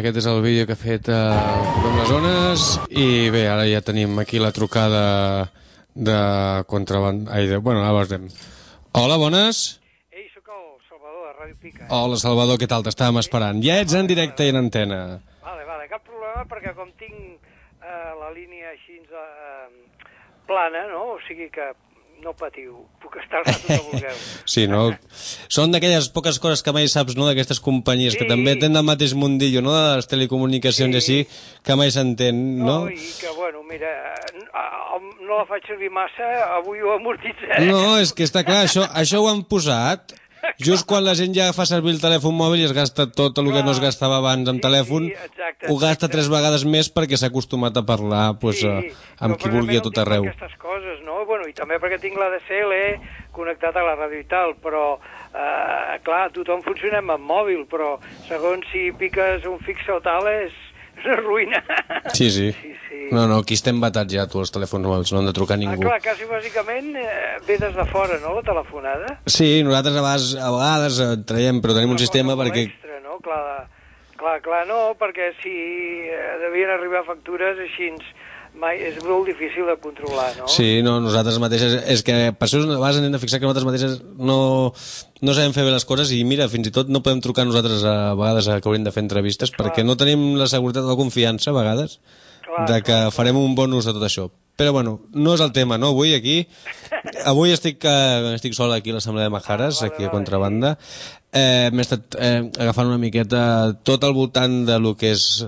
Aquest és el vídeo que ha fet eh, amb les zones i bé, ara ja tenim aquí la trucada de contraband... Ai, de... Bueno, ara veurem. Hola, bones. Ei, sóc el Salvador, de Ràdio Pica. Hola, Salvador, què tal? T'estàvem esperant. Ja ets en directe i en antena. Vale, vale, cap problema perquè com tinc eh, la línia així eh, plana, no? O sigui que no patiu, puc estar rato que vulgueu. Sí, no? Són d'aquelles poques coses que mai saps, no?, d'aquestes companyies sí. que també tenen el mateix mundillo, no?, de les telecomunicacions sí. i així, que mai s'entén, no? no? I que, bueno, mira, no la faig servir massa, avui ho amortitzaré. No, és que està clar, això, això ho han posat just quan la gent ja fa servir el telèfon mòbil i es gasta tot el que no es gastava abans amb telèfon, exacte, ho gasta tres vegades més perquè s'ha acostumat a parlar pues, Sí, eh, amb qui vulgui a tot arreu. aquestes coses, no? Bueno, I també perquè tinc la DSL connectat a la ràdio i tal, però, eh, clar, tothom funcionem amb mòbil, però segons si piques un fixe o tal és una ruïna. Sí, sí. No, no, aquí estem batats ja, tu, els telèfons mòbils, no han de trucar Ah, ningú. clar, quasi bàsicament eh, ve des de fora, no?, la telefonada. Sí, nosaltres a vegades, a vegades eh, traiem, però tenim un sistema perquè... Extra, no? Clar, clar, clar, no, perquè si eh, devien arribar factures així mai és molt difícil de controlar, no? Sí, no, nosaltres mateixes... És que per això a vegades hem de fixar que nosaltres mateixes no, no sabem fer bé les coses i mira, fins i tot no podem trucar nosaltres a, vegades a que hauríem de fer entrevistes perquè no tenim la seguretat o la confiança a vegades de que farem un bon ús de tot això. Però bueno, no és el tema, no? Avui aquí... Avui estic, eh, estic sol aquí a l'Assemblea de Majares, aquí a Contrabanda. Eh, M'he estat eh, agafant una miqueta tot al voltant de lo que és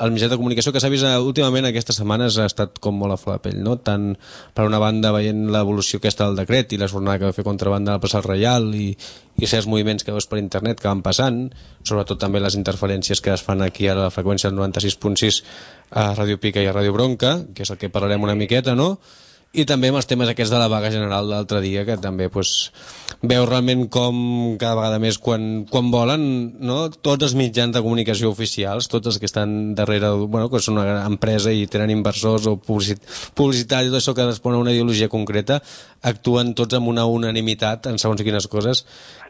el mitjà de comunicació que s'ha vist eh, últimament aquestes setmanes ha estat com molt a flor de pell, no? Tant per una banda veient l'evolució aquesta del decret i la jornada que va fer contrabanda al passat reial i, i certs moviments que veus per internet que van passant, sobretot també les interferències que es fan aquí a la freqüència del 96.6 a Ràdio Pica i a Ràdio Bronca, que és el que parlarem una miqueta, no? I també amb els temes aquests de la vaga general de l'altre dia, que també pues, veu realment com cada vegada més quan, quan volen no? tots els mitjans de comunicació oficials, tots els que estan darrere, bueno, que són una empresa i tenen inversors o publicit publicitat i tot això que respon a una ideologia concreta, actuen tots amb una unanimitat en segons quines coses,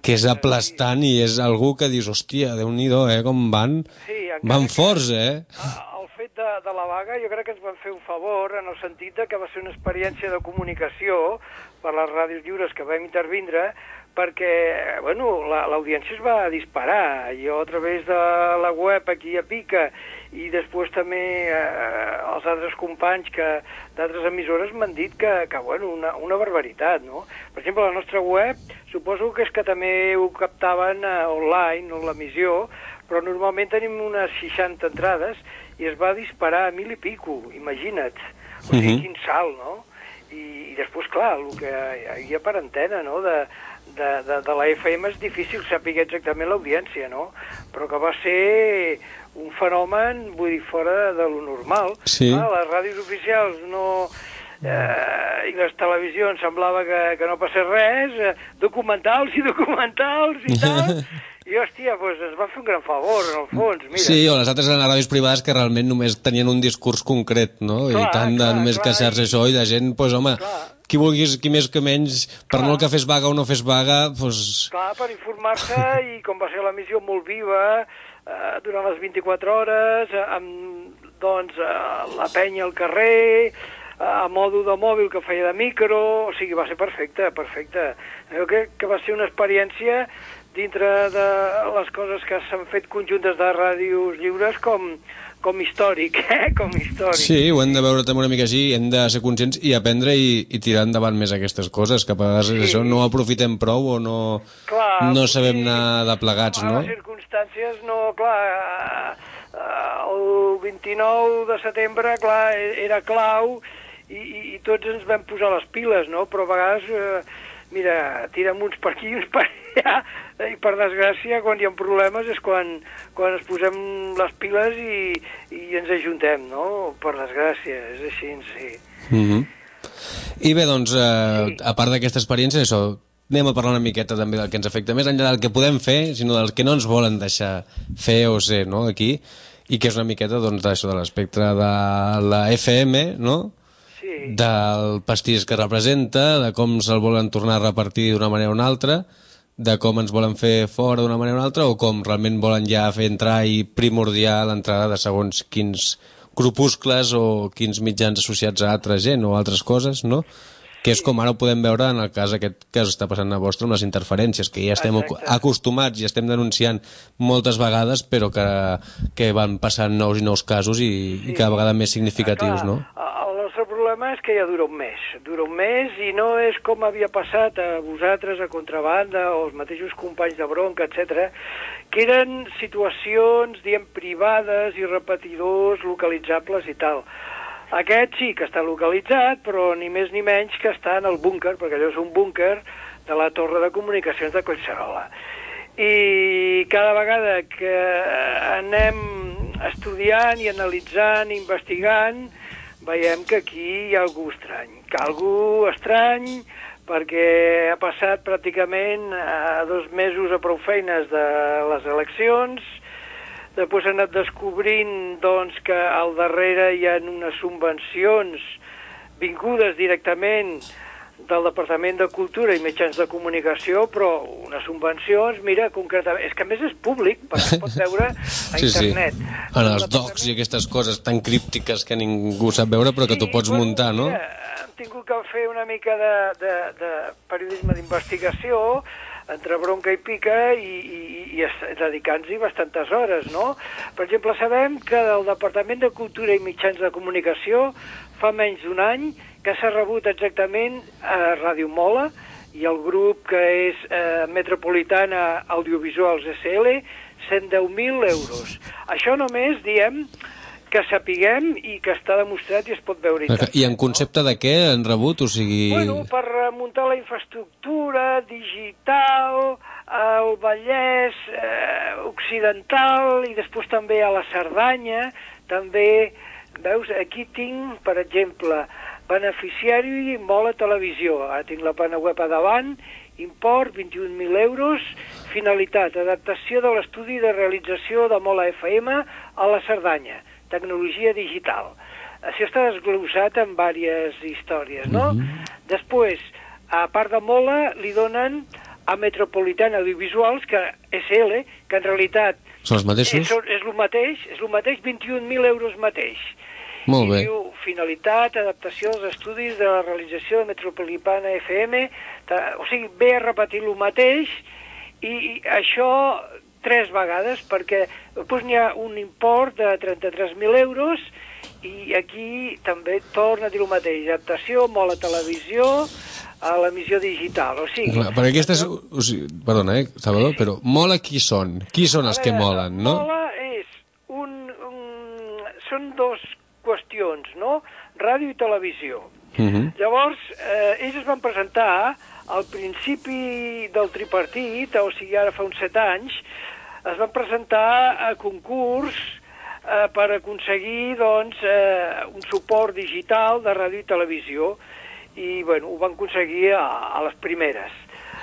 que és aplastant i és algú que dius, hòstia, déu-n'hi-do, eh, com van, Sí, van forts, eh? El fet de, de la vaga jo crec que ens van fer un favor en el sentit de que va ser una experiència de comunicació per les ràdios lliures que vam intervindre perquè, bueno, la- l'audiència es va disparar. Jo a través de la web aquí a Pica i després també eh, els altres companys que d'altres emissores m'han dit que, que bueno, una, una barbaritat, no? Per exemple, la nostra web, suposo que és que també ho captaven eh, online, no, l'emissió, però normalment tenim unes 60 entrades i es va disparar a mil i pico, imagina't. O sigui, Mhm. quin salt, no? I, i després, clar, el que hi havia per antena, no?, de, de, de, de la FM és difícil saber exactament l'audiència, no? Però que va ser un fenomen, vull dir, fora de lo normal. Sí. Ah, les ràdios oficials no... Eh, I les televisions semblava que, que no passés res, eh, documentals i documentals i tal, i hòstia, doncs ens va fer un gran favor, en el fons, mira. Sí, o les altres eren ràdios privades que realment només tenien un discurs concret, no? I Clar, tant de clar, només clar, queixar-se això i de gent, doncs pues, home, qui vulguis, qui més que menys, per molt que fes vaga o no fes vaga, doncs... Clar, per informar-se i com va ser l'emissió molt viva eh, durant les 24 hores, eh, amb doncs, eh, la penya al carrer, eh, a modo de mòbil que feia de micro, o sigui, va ser perfecte, perfecte. Jo crec que va ser una experiència dintre de les coses que s'han fet conjuntes de ràdios lliures com, com històric, eh? com històric. Sí, ho hem de veure també una mica així, hem de ser conscients i aprendre i, i tirar endavant més aquestes coses, que a vegades sí. això no aprofitem prou o no, Clar, no sabem anar de plegats, no? les circumstàncies, no, clar, eh, eh, el 29 de setembre, clar, e- era clau i, i, i tots ens vam posar les piles, no? Però a vegades, eh, mira, tirem uns per aquí i uns per allà, i per desgràcia, quan hi ha problemes és quan, quan ens posem les piles i, i ens ajuntem, no? Per desgràcia, és així, sí. Mm -hmm. I bé, doncs, eh, a part d'aquesta experiència, això, anem a parlar una miqueta també del que ens afecta, més enllà del que podem fer, sinó del que no ens volen deixar fer o ser, no?, aquí, i que és una miqueta, doncs, d'això, de l'espectre de la FM, no?, Sí. del pastís que representa, de com se'l volen tornar a repartir d'una manera o una altra, de com ens volen fer fora d'una manera o una altra, o com realment volen ja fer entrar i primordiar l'entrada de segons quins grupuscles o quins mitjans associats a altra gent o altres coses, no? Que és com ara ho podem veure en el cas aquest que està passant a vostre amb les interferències, que ja estem Exacte. acostumats i estem denunciant moltes vegades, però que, que van passant nous i nous casos i, i cada vegada més significatius, Clar, no? Problema és que ja dura un mes. Dura un mes i no és com havia passat a vosaltres, a Contrabanda, o els mateixos companys de bronca, etc, que eren situacions, diem, privades i repetidors localitzables i tal. Aquest sí que està localitzat, però ni més ni menys que està en el búnquer, perquè allò és un búnquer de la torre de comunicacions de Collserola. I cada vegada que anem estudiant i analitzant, i investigant, veiem que aquí hi ha algú estrany. Que algú estrany perquè ha passat pràcticament a dos mesos a prou feines de les eleccions, després ha anat descobrint doncs, que al darrere hi ha unes subvencions vingudes directament del Departament de Cultura i Mitjans de Comunicació, però unes subvencions, mira, concretament, és que a més és públic, perquè es pot veure a Sí, sí. internet. En els docs i aquestes coses tan críptiques que ningú sap veure, però que tu pots muntar, no? Hem tingut que fer una mica de, de, de periodisme d'investigació entre bronca i pica i, i, i dedicant-hi bastantes hores, no? Per exemple, sabem que del Departament de Cultura i Mitjans de Comunicació fa menys d'un any que s'ha rebut exactament a Ràdio Mola i el grup que és eh, Metropolitana Audiovisuals SL 110.000 euros. Això només diem que sapiguem i que està demostrat i es pot veure. i tant. I en concepte de què han rebut? O sigui... Bueno, per muntar la infraestructura digital, al Vallès eh, Occidental i després també a la Cerdanya, també, veus, aquí tinc, per exemple, beneficiari Mola Televisió, ara tinc la pàgina web a davant, import 21.000 euros, finalitat, adaptació de l'estudi de realització de Mola FM a la Cerdanya, tecnologia digital. Això està desglossat en diverses històries, no? Després, a part de Mola, li donen a Metropolitana Audiovisuals, que SL, que en realitat Són els mateixos? és, és el mateix, és el mateix, 21.000 euros mateix. Molt bé. I diu finalitat, adaptació dels estudis de la realització de Metropolitana FM, o sigui, ve a repetir el mateix i, això tres vegades perquè després n'hi ha un import de 33.000 euros i aquí també torna a dir el mateix, adaptació, molt a televisió, a l'emissió digital. O sigui, Clar, perquè aquestes... O sigui, perdona, eh, Salvador, però mola qui són? Qui són els A que veure, molen, no? Mola és un, un... Són dos qüestions, no? Ràdio i televisió. Mhm. Llavors, eh, ells es van presentar al principi del tripartit, o sigui, ara fa uns set anys, es van presentar a concurs eh, per aconseguir doncs, eh, un suport digital de ràdio i televisió i bueno, ho van aconseguir a, a les primeres.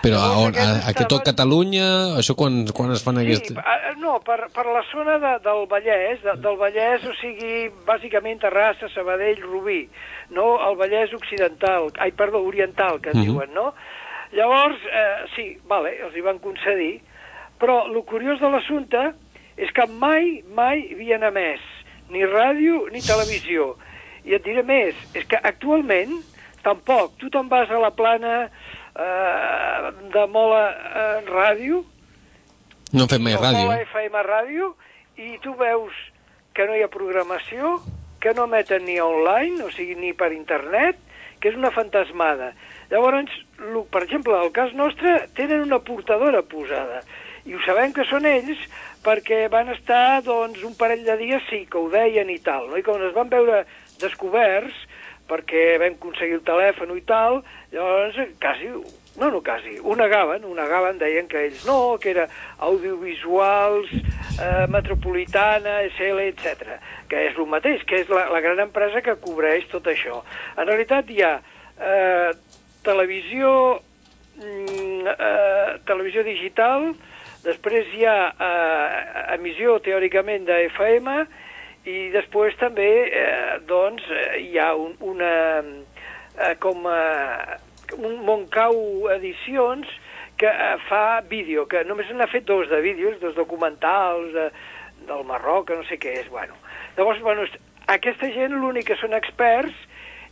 Però a, on, a, a que tot Catalunya, això quan, quan es fan Sí, aquests... eh, no, per, per la zona de, del Vallès, de, del Vallès, o sigui, bàsicament Terrassa, Sabadell, Rubí, no? El Vallès occidental, ai, perdó, oriental, que en Mhm. diuen, no? Llavors, eh, sí, vale, els hi van concedir, però el curiós de l'assumpte és que mai, mai havien emès ni ràdio ni televisió. I et diré més, és que actualment tampoc. Tu te'n vas a la plana eh, de Mola eh, Ràdio, No fet mai ràdio. Mola FM Ràdio, i tu veus que no hi ha programació, que no emeten ni online, o sigui, ni per internet, que és una fantasmada. Llavors, per exemple, el cas nostre, tenen una portadora posada, i ho sabem que són ells perquè van estar, doncs, un parell de dies sí, que ho deien i tal, no? I quan es van veure descoberts, perquè vam aconseguir el telèfon i tal, llavors quasi, no, no quasi, ho negaven, ho negaven, deien que ells no, que era audiovisuals, eh, metropolitana, SL, etc. que és el mateix, que és la, la gran empresa que cobreix tot això. En realitat hi ha eh, televisió, mm, eh, televisió digital, després hi ha eh, emissió teòricament de FM i després també eh, doncs, eh, hi ha un, una eh, com eh, un Montcau Edicions que eh, fa vídeo, que només n'ha fet dos de vídeos, dos documentals de, del Marroc, no sé què és, bueno. Llavors, bueno, est- aquesta gent l'únic que són experts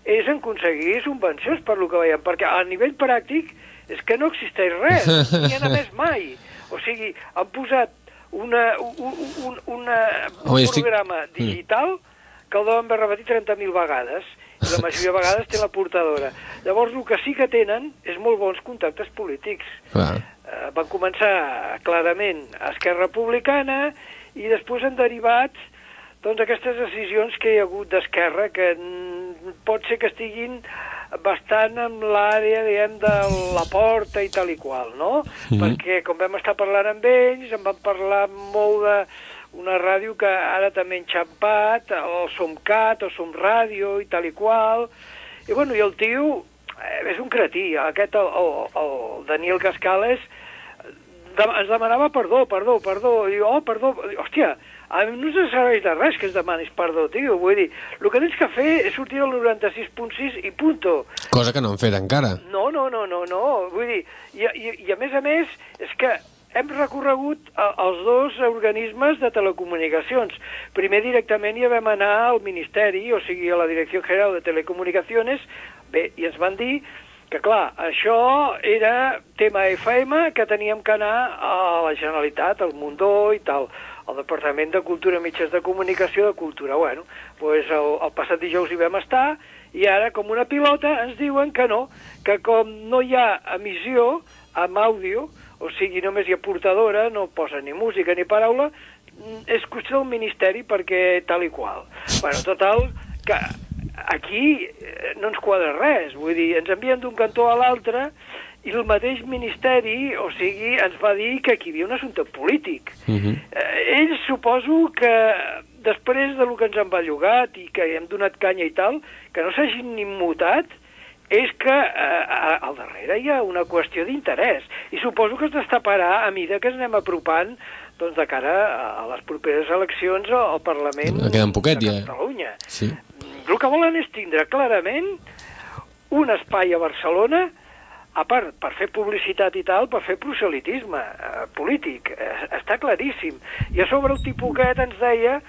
és en aconseguir subvencions, per lo que veiem, perquè a nivell pràctic és que no existeix res, ni ha més mai. O sigui, han posat una, un, un, una, un Home, estic- programa digital que el deuen haver repetit 30.000 vegades i la majoria de vegades té la portadora. Llavors, el que sí que tenen és molt bons contactes polítics. Clar. Eh, van començar clarament a Esquerra Republicana i després han derivat doncs, aquestes decisions que hi ha hagut d'Esquerra que mm, pot ser que estiguin bastant en l'àrea, diguem, de la porta i tal i qual, no? Mhm. Perquè, com vam estar parlant amb ells, em van parlar molt de una ràdio que ara també ha enxampat, el Somcat o Som Ràdio i tal i qual, i bueno, i el tio eh, és un cretí, aquest, el, el, el Daniel Cascales, de, ens demanava perdó, perdó, perdó, i jo, oh, perdó, hòstia, a mi no ens serveix de res que ens demanis perdó, tio, vull dir, el que tens que fer és sortir del 96.6 i punto. Cosa que no han fet encara. No, no, no, no, no, vull dir, i, i, i a més a més, és que hem recorregut a, els dos organismes de telecomunicacions. Primer directament hi vam anar al Ministeri, o sigui, a la Direcció General de Telecomunicaciones, bé, i ens van dir que, clar, això era tema FM, que teníem que anar a la Generalitat, al Mundó i tal, al Departament de Cultura Mitjans de Comunicació de Cultura. Bueno, pues el, el passat dijous hi vam estar, i ara, com una pilota, ens diuen que no, que com no hi ha emissió amb àudio, o sigui, només hi ha portadora, no posa ni música ni paraula, mm, és qüestió del Ministeri perquè tal i qual. Bueno, total, que aquí eh, no ens quadra res, vull dir, ens envien d'un cantó a l'altre i el mateix Ministeri, o sigui, ens va dir que aquí hi havia un assumpte polític. Mhm. Eh, ells suposo que després de lo que ens han bellugat i que hem donat canya i tal, que no s'hagin immutat, és que eh, al darrere hi ha una qüestió d'interès. I suposo que es destaparà a mida que ens anem apropant doncs, de cara a les properes eleccions al Parlament Queda poquet, de ja. Catalunya. Sí. El que volen és tindre clarament un espai a Barcelona a part, per fer publicitat i tal, per fer proselitisme eh, polític, eh, està claríssim. I a sobre el tipus aquest ens deia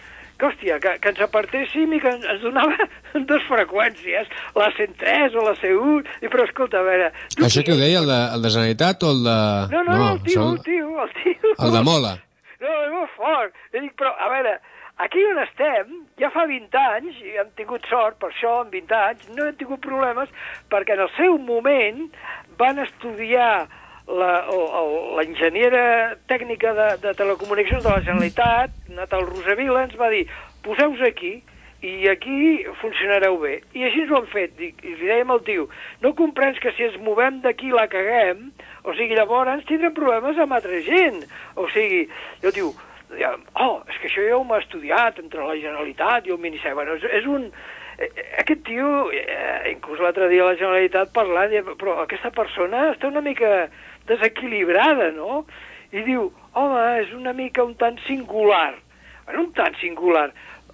que, hòstia, que, que ens apartéssim i que ens donava dues freqüències, la 103 o la C1, i però escolta, a veure... tu Això que ho deia, el de, el de Generalitat o el de... No, no, no, el tio, el tio, el tio. el de Mola. No, és molt fort. Dic, però, a veure, aquí on estem, ja fa 20 anys, i hem tingut sort per això, en 20 anys, no hem tingut problemes, perquè en el seu moment van estudiar la- o- l'enginyera tècnica de, de telecomunicacions de la Generalitat, Natal Rosavila, ens va dir, poseu-vos aquí, i aquí funcionareu bé. I així ho han fet. I, i li dèiem al tio, no comprens que si ens movem d'aquí la caguem, o sigui, llavors tindrem problemes amb altra gent. O sigui, jo diu, oh, és que això ja ho m'ha estudiat entre la Generalitat i el Ministeri. Bueno, és, és un... Aquest tio, eh, inclús l'altre dia a la Generalitat parlant, però aquesta persona està una mica desequilibrada, no? I diu, home, és una mica un tant singular. Bueno, un tant singular.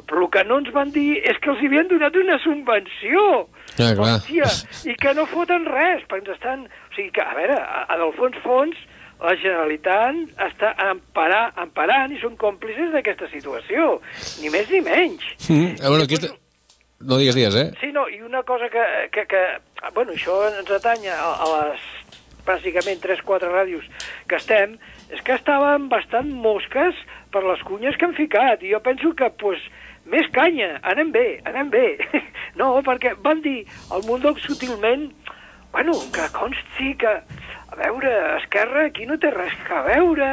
Però el que no ens van dir és que els havien donat una subvenció. Ah, clar. Hòstia, i que no foten res, perquè ens estan... O sigui que, a veure, en el fons fons, la Generalitat està emparant, emparant i són còmplices d'aquesta situació. Ni més ni menys. Mm, a veure, aquesta... No digues, digues, eh? Sí, no, i una cosa que, que, que bueno, això ens atanya a, a les pràcticament 3-4 ràdios que estem, és que estaven bastant mosques per les cunyes que han ficat, i jo penso que, pues, més canya, anem bé, anem bé. No, perquè van dir al Mundoc sutilment, bueno, que consti que, a veure, Esquerra aquí no té res a veure,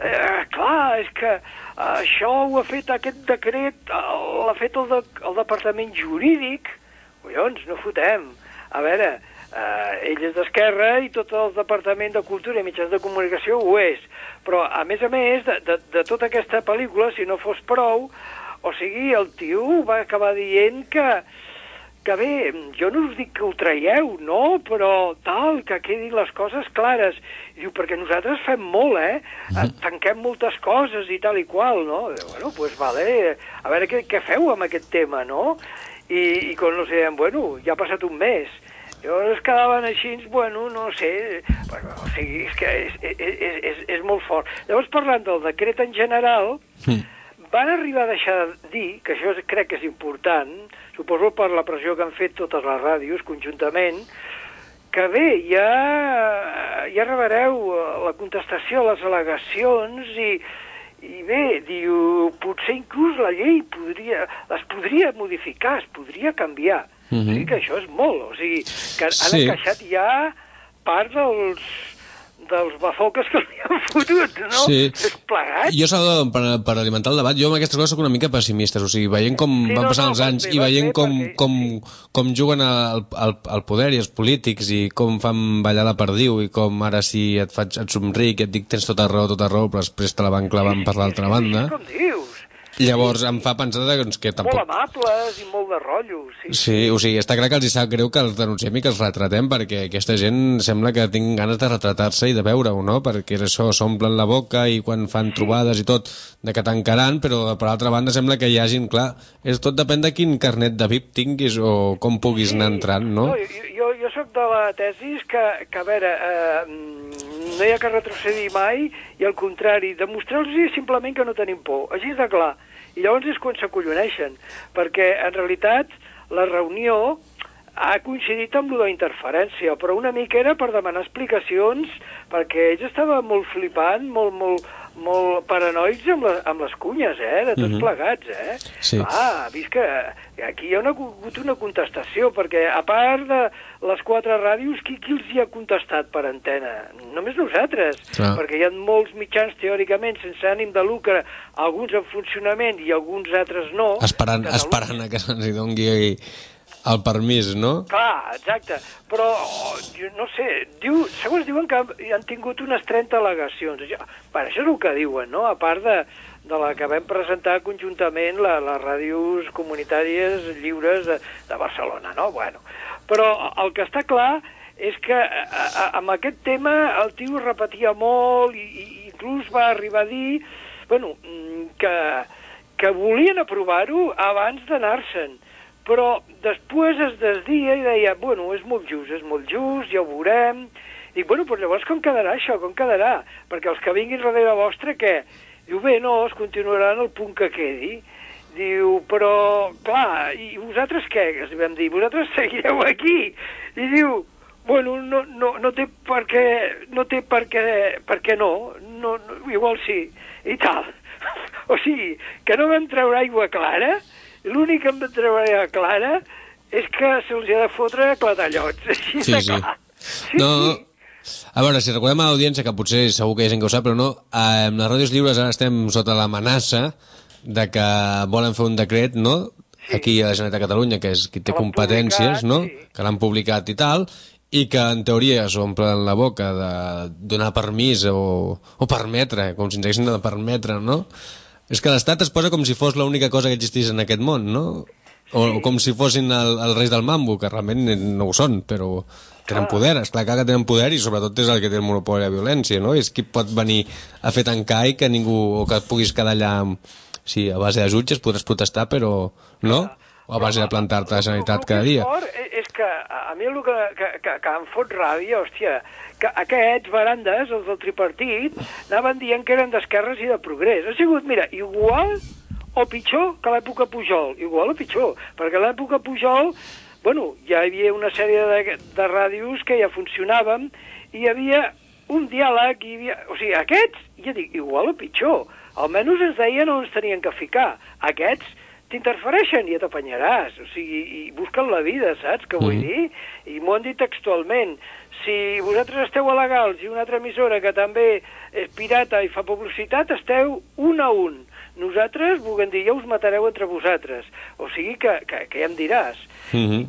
eh, clar, és que això ho ha fet aquest decret, eh, l'ha fet el, de, el Departament Jurídic, collons, no fotem. A veure, eh, ell és d'Esquerra i tot el Departament de Cultura i Mitjans de Comunicació ho és. Però, a més a més, de, de, de tota aquesta pel·lícula, si no fos prou, o sigui, el tio va acabar dient que, que bé, jo no us dic que ho traieu, no, però tal, que quedin les coses clares. I diu, perquè nosaltres fem molt, eh? eh tanquem moltes coses i tal i qual, no? Diu, bueno, doncs pues vale, a veure què, què feu amb aquest tema, no? I, i quan no sé, bueno, ja ha passat un mes, Llavors es quedaven així, bueno, no sé, bueno, o sigui, és que és, és, és, és, molt fort. Llavors, parlant del decret en general, van arribar a deixar de dir, que això crec que és important, suposo per la pressió que han fet totes les ràdios conjuntament, que bé, ja, ja rebreu eh, la contestació a les al·legacions i, i bé, diu, potser inclús la llei podria, les podria modificar, es podria canviar. Mhm. O sigui que això és molt, o sigui, que han Sí. encaixat ja part dels, dels bafoques que li han fotut, no? Sí. És plegat. Jo, Salvador, per, per alimentar el debat, jo amb aquestes coses sóc una mica pessimista, o sigui, veient com Sí, van no, passant no, els vas anys bé, i veient bé com, perquè- com, com juguen al, al, al poder i els polítics i com fan ballar la perdiu i com ara si et faig et somric i et dic tens tota raó, tota raó, però després te la van clavant per l'altra banda. Com dius? Llavors em fa pensar doncs, que Molt tampoc... amables i molt de rotllo, sí. Sí, o sigui, està clar que els hi sap greu que els denunciem i que els retratem perquè aquesta gent sembla que tinc ganes de retratar-se i de veure-ho, no? Perquè això, s'omplen la boca i quan fan trobades i tot, de que tancaran, però per altra banda sembla que hi hagin, clar, és tot depèn de quin carnet de VIP tinguis o com puguis anar entrant, no? No, jo, jo, jo sóc de la tesis que, que a veure, eh, no hi ha que retrocedir mai i al contrari, demostrar-los simplement que no tenim por, així de clar. I llavors és quan s'acolloneixen, perquè en realitat la reunió ha coincidit amb la interferència, però una mica era per demanar explicacions, perquè ells estaven molt flipant, molt, molt, molt paranoics amb, la, amb les cunyes, eh, de tots Mhm. plegats, eh? Sí. Ah, vist que aquí hi ha una, hagut una contestació, perquè a part de les quatre ràdios, qui, qui els hi ha contestat per antena? Només nosaltres, Clar. perquè hi ha molts mitjans teòricament sense ànim de lucre, alguns en funcionament i alguns altres no. Esperant, esperant a que se'ns hi doni el permís, no? Clar, exacte. Però, oh, jo no sé, diu, segons diuen que han tingut unes 30 al·legacions. Això, bueno, això és el que diuen, no? A part de, de la que vam presentar conjuntament la, les ràdios comunitàries lliures de, de Barcelona, no? Bueno, però el que està clar és que a, a, amb aquest tema el tio repetia molt i, i inclús va arribar a dir bueno, mm, que, que volien aprovar-ho abans d'anar-se'n però després es desdia i deia, bueno, és molt just, és molt just, ja ho veurem. Dic, bueno, però llavors com quedarà això, com quedarà? Perquè els que vinguin darrere vostre, què? Diu, bé, no, es continuaran el punt que quedi. Diu, però, clar, i vosaltres què? Els vam dir, vosaltres seguireu aquí. I diu, bueno, no, no, no té per què, no té per què, per què no, no, no, igual sí, i tal. O sigui, que no vam treure aigua clara, l'únic que treure aigua clara és que se'ls ha de fotre clatallots. Així Sí, sí. clar. No, a veure, si recordem a l'audiència, que potser segur que hi ha gent que ho sap, però no, eh, amb les ràdios lliures ara estem sota l'amenaça de que volen fer un decret, no?, aquí a la Generalitat de Catalunya, que és qui té competències, no?, que l'han publicat i tal, i que en teoria s'omplen la boca de donar permís o, o permetre, com si ens haguessin de permetre, no? És que l'Estat es posa com si fos l'única cosa que existís en aquest món, no? O, o com si fossin el, els reis del mambo, que realment no ho són, però tenen poder, és clar que tenen poder i sobretot és el que té el monopoli de la violència, no? És qui pot venir a fer tancar i que ningú, o que puguis quedar allà amb, sí, a base de jutges podràs protestar, però no? O a base de plantar-te a Generalitat cada dia. fort e- és que a mi el que, que, que, que em fot ràbia, hòstia, que aquests barandes, els del tripartit, anaven dient que eren d'esquerres i de progrés. Ha sigut, mira, igual o pitjor que l'època Pujol, igual o pitjor, perquè l'època Pujol, bueno, ja hi havia una sèrie de, de ràdios que ja funcionaven i hi havia un diàleg, hi havia... o sigui, aquests, ja dic, igual o pitjor, almenys ens deien on ens tenien que ficar. Aquests t'interfereixen i t'apanyaràs, o sigui, i busquen la vida, saps què vull Mhm. dir? I m'ho han dit textualment. Si vosaltres esteu a legals i una altra emissora que també és pirata i fa publicitat, esteu un a un. Nosaltres, vulguem dir, ja us matareu entre vosaltres. O sigui que, que, que ja em diràs.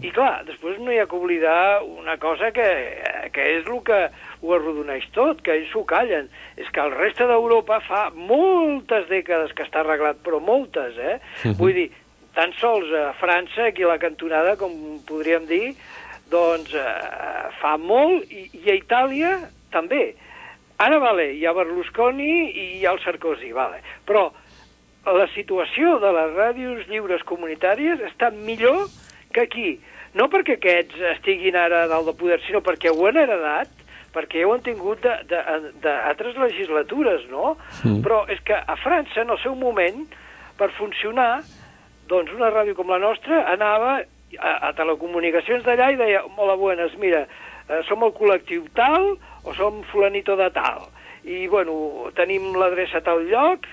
I clar, després no hi ha que oblidar una cosa que, que és el que ho arrodoneix tot, que ells s'ho callen. És que el reste d'Europa fa moltes dècades que està arreglat, però moltes, eh? Mhm. Vull dir, tan sols a França, aquí a la cantonada, com podríem dir, doncs eh, fa molt, i, i a Itàlia també. Ara, vale, hi ha Berlusconi i hi ha el Sarkozy, vale. Però la situació de les ràdios lliures comunitàries està millor que aquí. No perquè aquests estiguin ara dalt de poder, sinó perquè ho han heredat, perquè ho han tingut d'altres legislatures, no? Mm. Però és que a França, en el seu moment, per funcionar, doncs una ràdio com la nostra anava a, a telecomunicacions d'allà i deia, hola, buenas, mira, eh, som el col·lectiu tal o som fulanito de tal. I, bueno, tenim l'adreça a tal lloc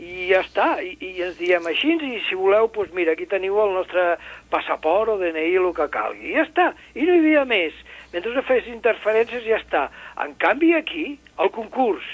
i ja està, I, i ens diem així, i si voleu, doncs mira, aquí teniu el nostre passaport o DNI, el que calgui, i ja està, i no hi havia més. Mentre no fes interferències, ja està. En canvi, aquí, el concurs,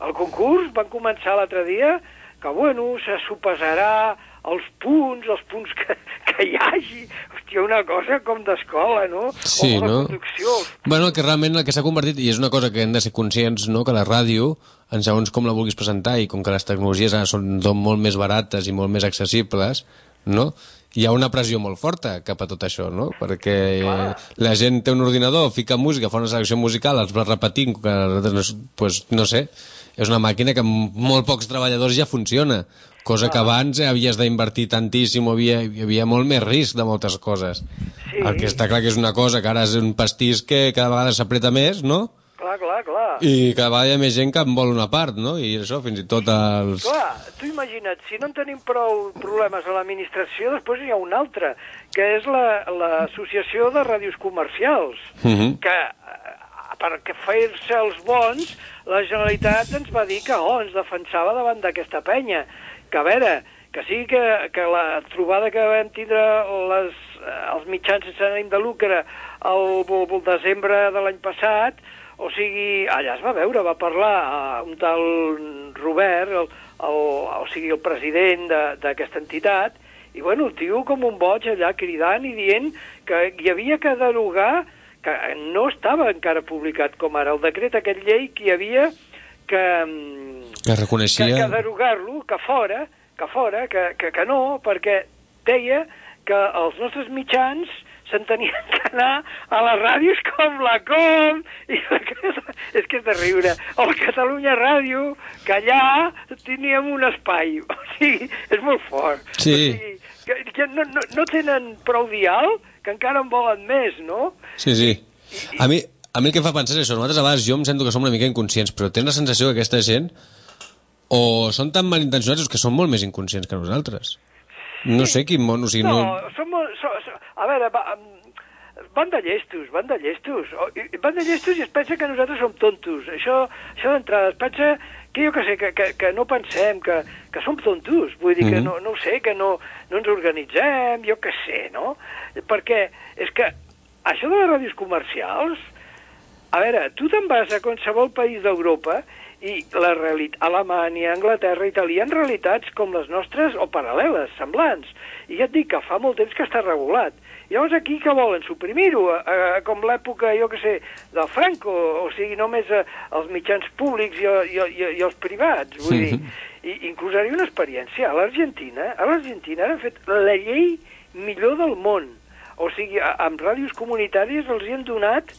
el concurs van començar l'altre dia que, bueno, se sopesarà els punts, els punts que, que hi hagi. Hòstia, una cosa com d'escola, no? Sí, o no? conducció. Bueno, que realment el que s'ha convertit, i és una cosa que hem de ser conscients, no?, que la ràdio, en segons com la vulguis presentar i com que les tecnologies ara són molt més barates i molt més accessibles, no?, hi ha una pressió molt forta cap a tot això, no? Perquè la gent té un ordinador, fica música, fa una selecció musical, els va repetint, que, pues, no sé, és una màquina que amb molt pocs treballadors ja funciona, cosa que abans havies d'invertir tantíssim, havia, hi havia molt més risc de moltes coses. Sí. El que està clar que és una cosa que ara és un pastís que cada vegada s'apreta més, no? Clar, clar, clar. I cada vegada hi ha més gent que en vol una part, no? I això, fins i tot els... Clar, tu imagina't, si no en tenim prou problemes a l'administració, després hi ha un altre, que és la- l'Associació de Ràdios Comercials, Mhm. que eh, perquè fer-se els bons, la Generalitat ens va dir que oh, ens defensava davant d'aquesta penya. Que a veure, que sí que, que la trobada que vam tindre les, eh, els mitjans sense ànim de lucre el, el, el desembre de l'any passat, o sigui, allà es va veure, va parlar a un tal Robert, el, el, o sigui, el president de- d'aquesta entitat, i bueno, el tio com un boig allà cridant i dient que hi havia que derogar, que no estava encara publicat com ara, el decret aquest llei que hi havia que, mm, Que que, reconeixia... que derogar-lo, que fora, que fora, que, que, que no, perquè deia que els nostres mitjans se'n tenien que anar a les ràdios com la Com, i la, és que és de riure, o la Catalunya Ràdio, que allà teníem un espai, o sigui, és molt fort. Sí. O sigui, que, que no, no, no tenen prou dial, que encara en volen més, no? Sí, sí. A mi, a mi el que em fa pensar és això. Nosaltres a vegades jo em sento que som una mica inconscients, però tens la sensació que aquesta gent o són tan malintencionats que són molt més inconscients que nosaltres. No sé quin món... O sigui, No, no... som, molt- so, so, a veure, va, mm, van de llestos, van de llestos. Van de llestos i es pensa que nosaltres som tontos. Això, això d'entrada, es pensa que jo que sé, que, que, que no pensem, que, que som tontos, vull dir que Mhm. no, no ho sé, que no, no ens organitzem, jo que sé, no? Perquè és que això de les ràdios comercials, a veure, tu te'n vas a qualsevol país d'Europa i la realitat, Alemanya, Anglaterra, Itàlia, en realitats com les nostres o paral·leles, semblants. I ja et dic que fa molt temps que està regulat. Llavors aquí que volen suprimir-ho, a, a, com l'època, jo que sé, del Franco, o sigui, només a, els mitjans públics i, i, i, i els privats, vull dir, i, inclús hi ha una experiència. A l'Argentina, a l'Argentina han fet la llei millor del món. O sigui, a, amb ràdios comunitàries els hi han donat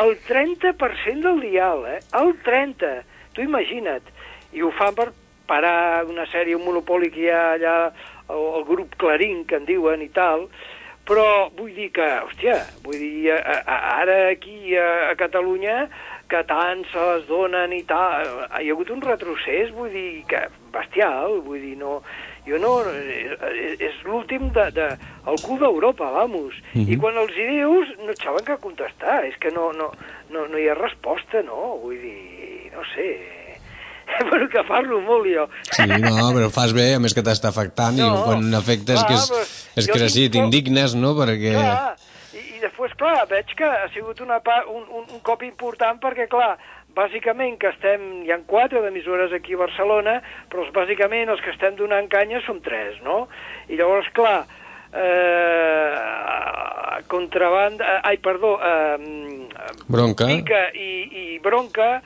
el 30% del dial, eh? El 30%. Tu imagina't. I ho fan per parar una sèrie, un monopoli que hi ha allà, el, el grup Clarín, que en diuen i tal, però vull dir que, hòstia, vull dir, a, a, ara aquí a, a Catalunya que tant se les donen i tal, hi ha hagut un retrocés, vull dir, que bestial, vull dir, no, jo no, és, és l'últim de, de, el cul d'Europa, vamos, Mhm. i quan els hi dius no et saben què contestar, és que no, no, no, no hi ha resposta, no, vull dir, no sé, bueno, que parlo molt jo. Sí, no, però fas bé, a més que t'està afectant No, i quan afecta és clar, que, és, però és que sí, t'indignes, no? Perquè... Clar, i, i després, clar, veig que ha sigut una pa, un, un, un cop important perquè, clar, bàsicament que estem, hi ha quatre d'emissores aquí a Barcelona, però els- bàsicament els que estem donant canya som tres, no? I llavors, clar, eh, contrabanda, ai, perdó, eh, Bronca. pica i, i bronca,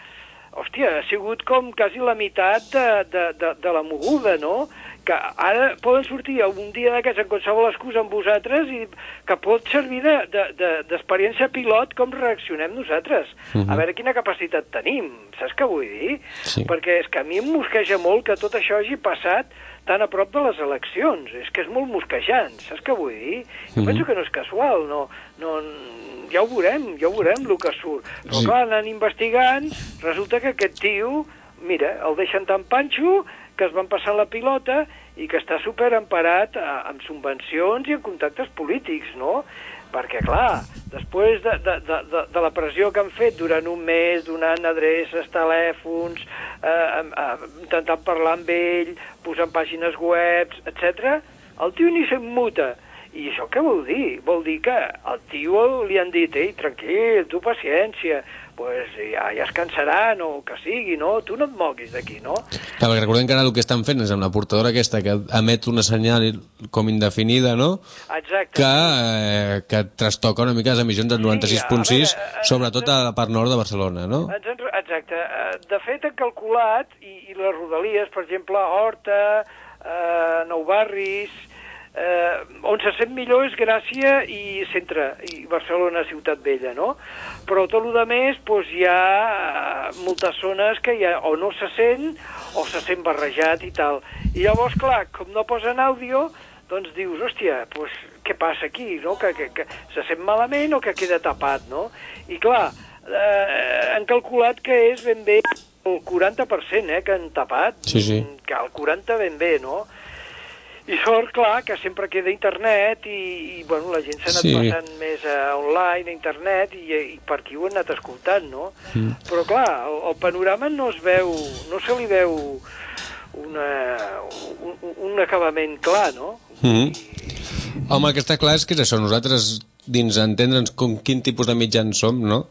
hòstia, ha sigut com quasi la meitat de, de, de, de la moguda, no? Que ara poden sortir un dia d'aquests en qualsevol excusa amb vosaltres i que pot servir d'experiència de, de, d'experiència pilot com reaccionem nosaltres. Mhm. A veure quina capacitat tenim, saps què vull dir? Sí. Perquè és que a mi em mosqueja molt que tot això hagi passat tan a prop de les eleccions. És que és molt mosquejant, saps què vull dir? Jo Mhm. penso que no és casual, no, no, ja ho veurem, ja ho veurem el que surt. Però Sí. clar, anant investigant, resulta que aquest tio, mira, el deixen tan panxo que es van passar la pilota i que està superemparat a- amb subvencions i amb contactes polítics, no? Perquè, clar, després de, de, de, de, de la pressió que han fet durant un mes, donant adreces, telèfons, eh, eh, intentant parlar amb ell, posant pàgines web, etc, el tio ni se'n muta. I això què vol dir? Vol dir que al tio li han dit, ei, tranquil, tu paciència, pues ja, ja es cansaran o que sigui, no? Tu no et moguis d'aquí, no? Clar, perquè recordem que ara el que estan fent és amb la portadora aquesta que emet una senyal com indefinida, no? Exacte. Que, eh, que trastoca una mica les emissions del 96.6, sobretot a la part nord de Barcelona, no? Exacte. Eh, De fet, han calculat, i, i les rodalies, per exemple, Horta, eh, Nou Barris, eh, on se sent millor és Gràcia i Centre, i Barcelona, Ciutat Vella, no? Però tot el més, doncs, hi ha eh, moltes zones que ja o no se sent o se sent barrejat i tal. I llavors, clar, com no posen àudio, doncs dius, hòstia, doncs, què passa aquí, no? Que, que, que se sent malament o que queda tapat, no? I clar, eh, han calculat que és ben bé el 40% eh, que han tapat, Sí, sí. que el 40 ben bé, no? I sort, clar, que sempre queda internet i, i bueno, la gent s'ha anat Sí. passant més a online, a internet, i, i per aquí ho han anat escoltant, no? Mm. Però, clar, el, el panorama no es veu, no se li veu una, un, un acabament clar, no? Mm -hmm. Home, el que està clar és que és això, nosaltres, dins entendre'ns com quin tipus de mitjans som, no?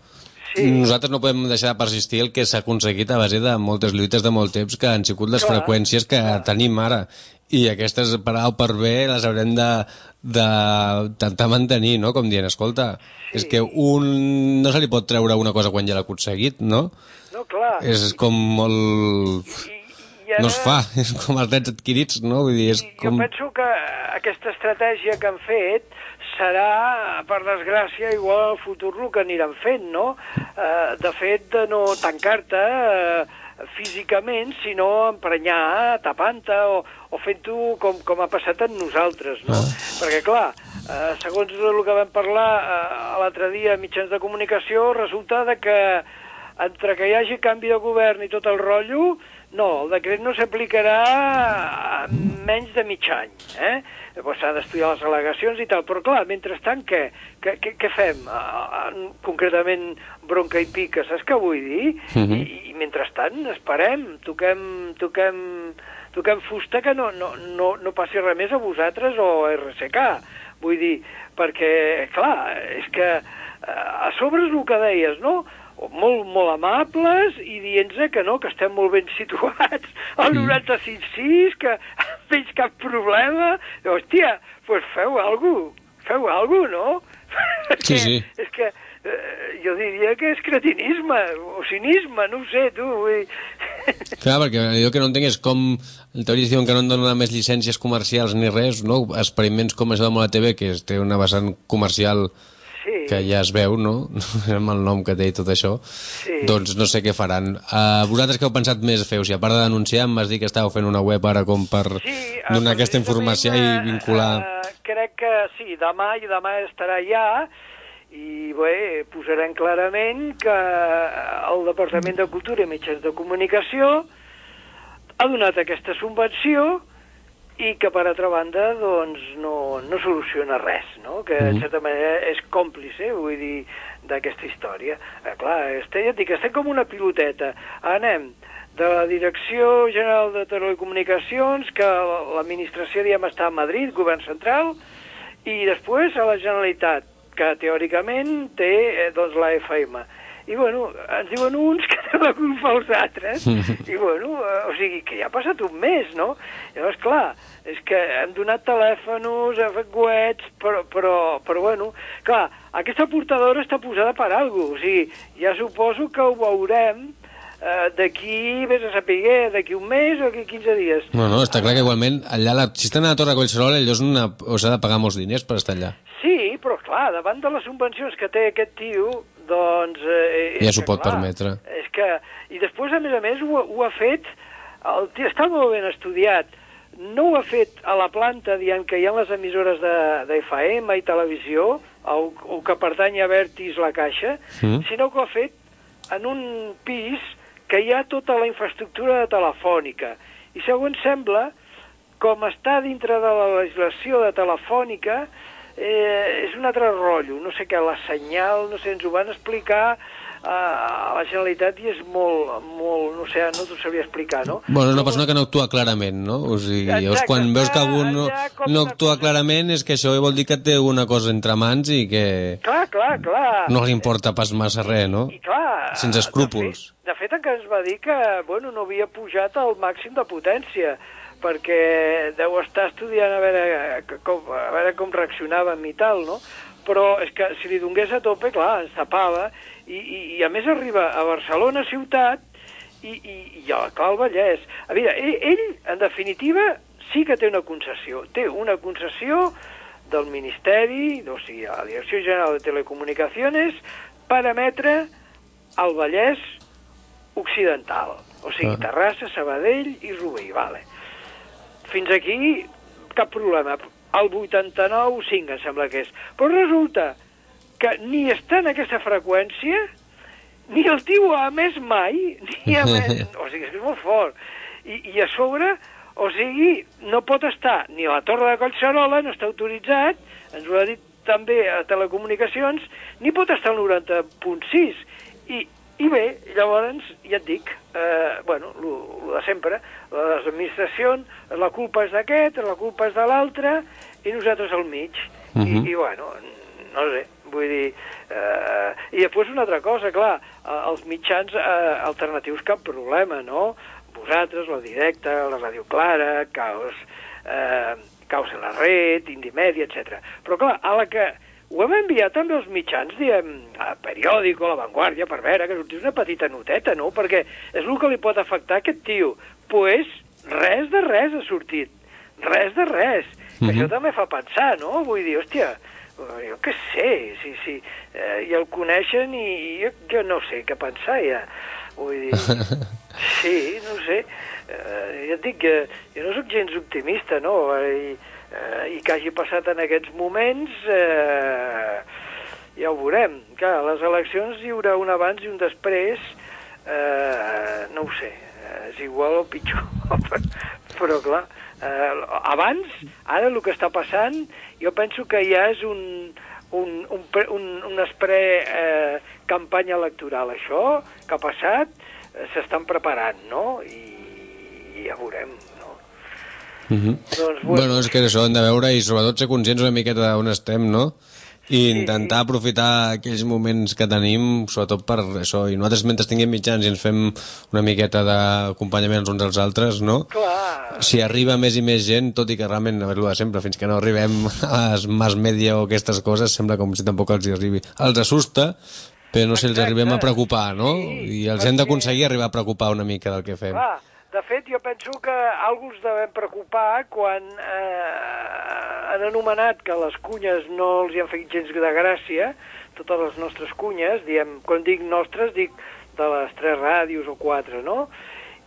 Sí. Nosaltres no podem deixar de persistir el que s'ha aconseguit a base de moltes lluites de molt temps que han sigut les Clar, freqüències que tenim ara i aquestes o per B les haurem de, de intentar mantenir, no? Com dient, escolta, és que un no se li pot treure una cosa quan ja l'ha aconseguit, no? No, clar. És com molt... I ara, No es fa, és com els drets adquirits, no? Vull dir, és Jo com... penso que aquesta estratègia que han fet serà, per desgràcia, igual al futur el que aniran fent, no? Eh, de fet, de no tancar-te eh, físicament, sinó emprenyar, tapant-te o, o fent-ho com, com ha passat amb nosaltres, no? Perquè, clar, eh, segons el que vam parlar eh, l'altre dia a mitjans de comunicació, resulta de que entre que hi hagi canvi de govern i tot el rotllo, No, el decret no s'aplicarà en menys de mig any, eh? Llavors s'ha d'estudiar les al·legacions i tal, però clar, mentrestant què? Què, què, què fem? Uh, uh, concretament bronca i pica, saps què vull dir? Mhm. I, I mentrestant esperem, toquem, toquem, toquem fusta que no, no, no, no passi res més a vosaltres o a RSK. Vull dir, perquè, clar, és que eh, a sobre és el que deies, no? Molt, molt amables i dient que no, que estem molt ben situats al 96.6, que no veig cap problema. Hòstia, doncs pues feu alguna feu alguna no? Sí, sí. És que eh, jo diria que és cretinisme o cinisme, no ho sé, tu. Vull... Clar, perquè jo que no entenc és com en teoria diuen que no en donen més llicències comercials ni res, no? Experiments com això de Mola TV, que té una vessant comercial Sí. que ja es veu, no? amb el nom que té i tot això. Sí. Doncs no sé què faran. Uh, vosaltres què heu pensat més feu? Si a part de denunciar em vas dir que estàveu fent una web ara com per donar aquesta informació i vincular... Eh, crec que sí, demà i demà estarà ja i bé, posarem clarament que el Departament de Cultura i Mitjans de Comunicació ha donat aquesta subvenció i que per altra banda doncs no, no soluciona res, no? que en Mhm. certa manera és còmplice, vull dir, d'aquesta història. Eh, clar, estem, ja et dic, estem com una piloteta. Anem de la Direcció General de Telecomunicacions, que l'administració, diguem, està a Madrid, govern central, i després a la Generalitat, que teòricament té eh, doncs, la FM. I bueno, ens diuen uns que té la culpa als altres, i bueno, eh, o sigui, que ja ha passat un mes, no? Llavors, clar, és que hem donat telèfons, hem fet coets, però, però, però bueno, clar, aquesta portadora està posada per alguna cosa, o sigui, ja suposo que ho veurem eh, d'aquí, vés a saber, d'aquí un mes o d'aquí 15 dies. No, no, està clar que igualment allà, la, si estan a la Torre Collserola, allò és una, o s'ha de pagar molts diners per estar allà. Sí, però clar, davant de les subvencions que té aquest tio, doncs... Eh, Ja s'ho pot clar, permetre. És que... I després, a més a més, ho, ho ha fet... El està molt ben estudiat. No ho ha fet a la planta, dient que hi ha les emissores de, de FM i televisió, o, o que pertany a Vertis la Caixa, Mm. sinó que ho ha fet en un pis que hi ha tota la infraestructura de telefònica. I segons sembla, com està dintre de la legislació de telefònica, eh, és un altre rotllo. No sé què, la senyal, no sé, ens ho van explicar eh, a la Generalitat i és molt, molt, no sé, no t'ho sabria explicar, no? Bueno, una persona que no actua clarament, no? O sigui, llavors Exacte, quan veus que algú no, no actua clarament és que això vol dir que té alguna cosa entre mans i que Clar, clar, clar. no li importa pas massa res, no? I clar... Sense escrúpols. De fet, encara ens va dir que, bueno, no havia pujat al màxim de potència, perquè deu estar estudiant a veure, com, a veure com reaccionàvem i tal, no? Però és que si li donés a tope, clar, ens tapava, i, i, i a més arriba a Barcelona ciutat i, i, i a clar, al Vallès. A veure, ell, ell, en definitiva, sí que té una concessió. Té una concessió del Ministeri, o sigui, a la Direcció General de Telecomunicacions, per emetre al Vallès Occidental. O sigui. Terrassa, Sabadell i Rubí, vale. Fins aquí, cap problema. El 89, 5, em sembla que és. Però resulta que ni està en aquesta freqüència, ni el tio ha emès mai, ni ha emès... O sigui, és molt fort. I, I a sobre, o sigui, no pot estar ni a la Torre de Collserola, no està autoritzat, ens ho ha dit també a Telecomunicacions, ni pot estar al 90.6. I, I bé, llavors, ja et dic, eh, bueno, el de sempre, les administracions, la culpa és d'aquest, la culpa és de l'altre, i nosaltres al mig. I, Mhm. I, bueno, no sé, vull dir... Eh, I després una altra cosa, clar, els mitjans eh, alternatius cap problema, no? Vosaltres, la directa, la Ràdio Clara, Caos, eh, Caos en la Red, Indimèdia, etc. Però clar, a la que ho hem enviat també als mitjans, diem, a Periòdico, a La Vanguardia, per veure que sortís una petita noteta, no? Perquè és el que li pot afectar a aquest tio. Pues res de res ha sortit. Res de res. Mhm. Això també fa pensar, no? Vull dir, hòstia, jo què sé, si, si eh, ja el coneixen i jo, jo no sé què pensar ja. Vull dir, sí, no sé. Eh, ja et dic que jo no sóc gens optimista, no? I, eh, i que hagi passat en aquests moments, eh, ja ho veurem. Clar, a les eleccions hi haurà un abans i un després, eh, no ho sé. Eh, és igual o pitjor. Però, clar, eh, abans, ara el que està passant, jo penso que ja és un, un, un, un, una pre eh, campanya electoral. Això que ha passat eh, s'estan preparant, no? I, i ja veurem, no? Mhm. Doncs, bueno, bueno, és que això hem de veure i sobretot ser conscients una miqueta d'on estem, no? I intentar aprofitar aquells moments que tenim, sobretot per això, i nosaltres mentre tinguem mitjans i ens fem una miqueta d'acompanyament els uns als altres, no? Clar. Si arriba més i més gent, tot i que realment, a veure, sempre, fins que no arribem a les mass media o aquestes coses, sembla com si tampoc els hi arribi. Els assusta, però no sé els arribem a preocupar, no? I els hem d'aconseguir arribar a preocupar una mica del que fem. Clar, de fet, jo penso que algú ens devem preocupar quan eh, han anomenat que les cunyes no els hi han fet gens de gràcia, totes les nostres cunyes, diem, quan dic nostres, dic de les tres ràdios o quatre, no?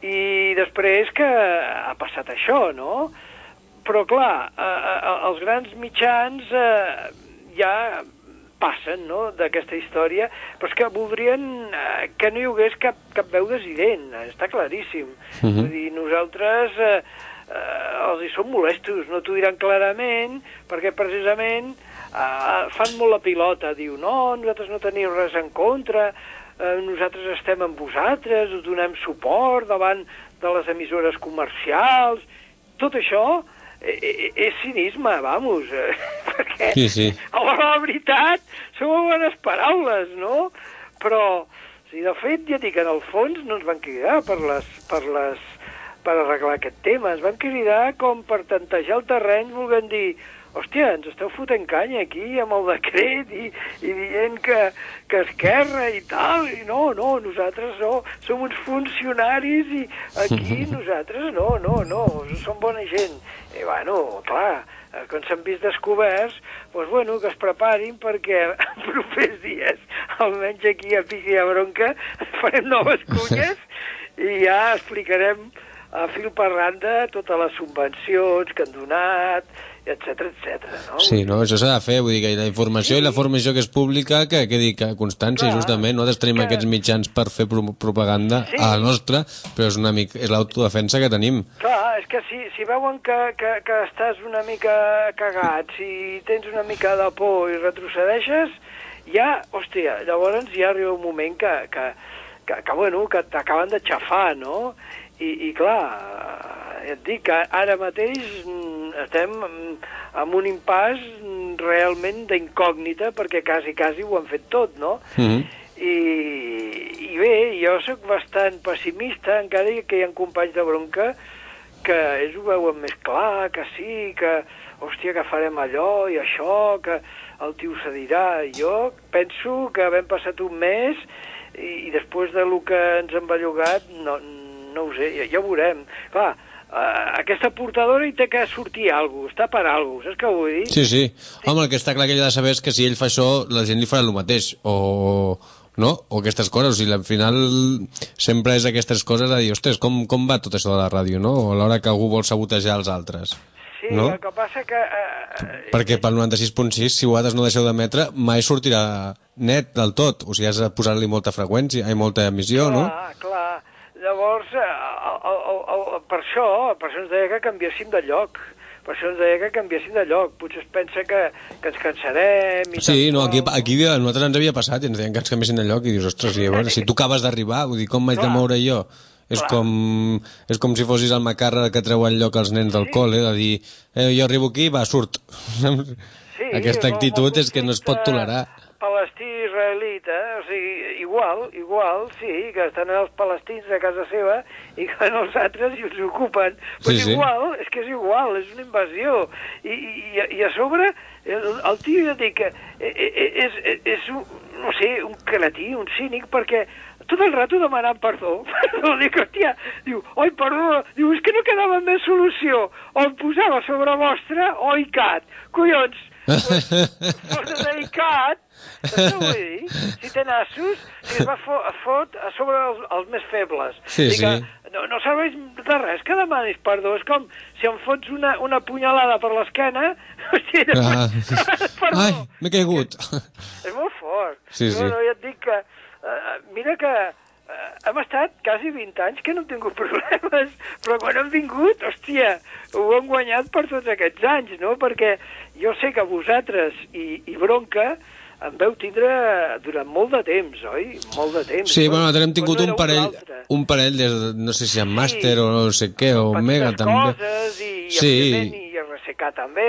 I després que ha passat això, no? Però, clar, eh, eh, els grans mitjans eh, ja passen, no?, d'aquesta història, però és que voldrien eh, que no hi hagués cap, cap veu desident, està claríssim. Mhm. Vull dir, nosaltres eh, eh, els hi som molestos, no t'ho diran clarament, perquè precisament eh, fan molt la pilota, diu, no, nosaltres no tenim res en contra, eh, nosaltres estem amb vosaltres, us donem suport davant de les emissores comercials, tot això és cinisme, vamos, eh, perquè Sí, sí. de la veritat són bones paraules, no? Però, si de fet, ja dic, en el fons no ens van cridar per les, per les per arreglar aquest tema, ens van cridar com per tantejar el terreny volent dir hòstia, ens esteu fotent canya aquí amb el decret i, i dient que, que Esquerra i tal, i no, no, nosaltres no, som uns funcionaris i aquí nosaltres no, no, no, som bona gent. I bueno, clar, eh, quan s'han vist descoberts, doncs bueno, que es preparin perquè en propers dies, almenys aquí a Piqui i a Bronca, farem noves cunyes i ja explicarem a fil per randa totes les subvencions que han donat, etc etc. no? Sí, no, això s'ha de fer, vull dir que la informació i la formació que és pública que quedi que constància, Clar, justament, nosaltres tenim aquests mitjans per fer pro propaganda Sí. a la nostra, però és una mica, és l'autodefensa que tenim. Clar, és que si, si veuen que, que, que estàs una mica cagat, si tens una mica de por i retrocedeixes, ja, hòstia, llavors ja arriba un moment que, que, que, que bueno, que t'acaben de xafar, no? I, i clar, et dic que ara mateix estem mm, amb un impàs mm, realment d'incògnita perquè quasi, quasi ho han fet tot, no? Mhm. I, i bé, jo sóc bastant pessimista, encara que hi ha companys de bronca que ells ho veuen més clar, que sí, que, hòstia, que farem allò i això, que el tio cedirà. Jo penso que havent passat un mes i, i després de lo que ens han bellugat, no, no ho sé, ja, ja ho veurem. Clar, eh, aquesta portadora hi té que sortir alguna cosa, està per alguna cosa, saps què vull dir? Sí, sí. Home, el que està clar que ell ha de saber és que si ell fa això, la gent li farà el mateix, o no? O aquestes coses, o sigui, al final sempre és aquestes coses de dir, ostres, com, com va tot això de la ràdio, no? O a l'hora que algú vol sabotejar els altres. Sí, no? el que passa que... Eh, Perquè pel 96.6, si vosaltres no deixeu d'emetre, mai sortirà net del tot. O sigui, has de posar-li molta freqüència, i molta emissió, no? Clar, clar. Llavors, eh, el, el, el, per això, per això ens deia que canviéssim de lloc. Per això ens deia que canviéssim de lloc. Potser es pensa que, que ens cansarem i Sí, no, aquí, aquí a nosaltres ens havia passat i ens deien que ens canviessin de lloc i dius, ostres, i llavors, si tu acabes d'arribar, vull dir, com m'haig de moure jo? És Clar. com, és com si fossis el macarra que treu el lloc als nens del col·le, de dir, eh, jo arribo aquí, va, surt. Sí, Aquesta actitud és que no es pot conflicte tolerar. palestí-israelita, o sigui, igual, igual, sí, que estan els palestins a casa seva i que els altres i els ocupen. Però Sí, sí. igual, és que és igual, és una invasió. I, i, i a sobre, el, el tio ja dic que eh, eh, és, és, és un, no sé, un cretí, un cínic, perquè tot el rato demanant perdó. Perdó, dic, hòstia, diu, oi, perdó, diu, és que no quedava més solució. O em posava sobre vostre o ICAT. Collons, ICAT, què vull dir? Si té nassos, si es va fo fot a sobre els, els més febles. Sí, que sí. No, no serveix de res que demanis perdó. És com si em fots una, una punyalada per l'esquena, Ah. perdó. Ai, m'he caigut. És molt fort. Sí, sí. No, no, ja et dic que... Uh, mira que eh, hem estat quasi 20 anys que no hem tingut problemes, però quan hem vingut, hòstia, ho hem guanyat per tots aquests anys, no? Perquè jo sé que vosaltres i, i Bronca em veu tindre durant molt de temps, oi? Molt de temps. Sí, bueno, nosaltres hem tingut no un parell, l'altre. un parell de, no sé si en màster o no sé què, o Omega també. coses, i, i Sí. i RSK també,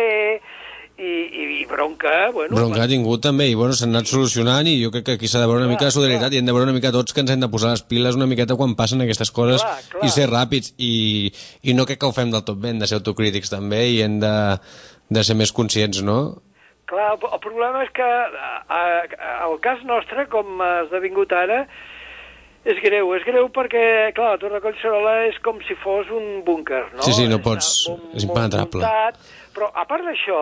i, i, i Bronca, bueno... Bronca ha tingut també, i bueno, s'han anat solucionant i jo crec que aquí s'ha de veure una mica de solidaritat i hem de veure una mica tots que ens hem de posar les piles una miqueta quan passen aquestes coses Clar, clar. i ser ràpids i, i no crec que ho fem del tot bé, hem de ser autocrítics també i hem de, de ser més conscients, no? Clar, el problema és que a, a, el cas nostre, com ha esdevingut ara, és greu, és greu perquè, clar, la Torre Collserola és com si fos un búnquer, no? Sí, sí, no pots... molt- És impenetrable. muntat, però a part d'això,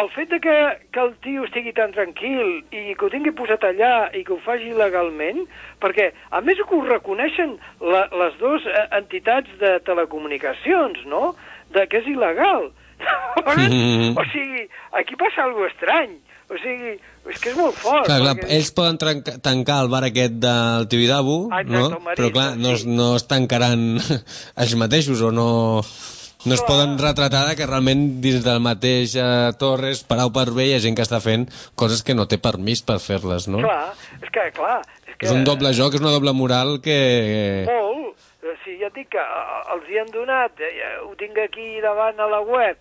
el fet de que, que el tio estigui tan tranquil i que ho tingui posat allà i que ho faci legalment, perquè a més que ho reconeixen la, les dues eh, entitats de telecomunicacions, no?, de que és il·legal. Mhm. o sigui, aquí passa alguna estrany. O sigui, és que és molt fort. Clar, clar, perquè- ells poden tancar el bar aquest del Tibidabo, Ah, no? però clar, no, es- no es tancaran ells mateixos o no, no es poden retratar que realment dins del mateix eh, Torres, o per B, hi ha gent que està fent coses que no té permís per fer-les, no? Clar, és que, clar, és que... És un doble joc, és una doble moral que... Molt. O sigui, ja et dic que eh, els hi han donat, eh, ho tinc aquí davant a la web,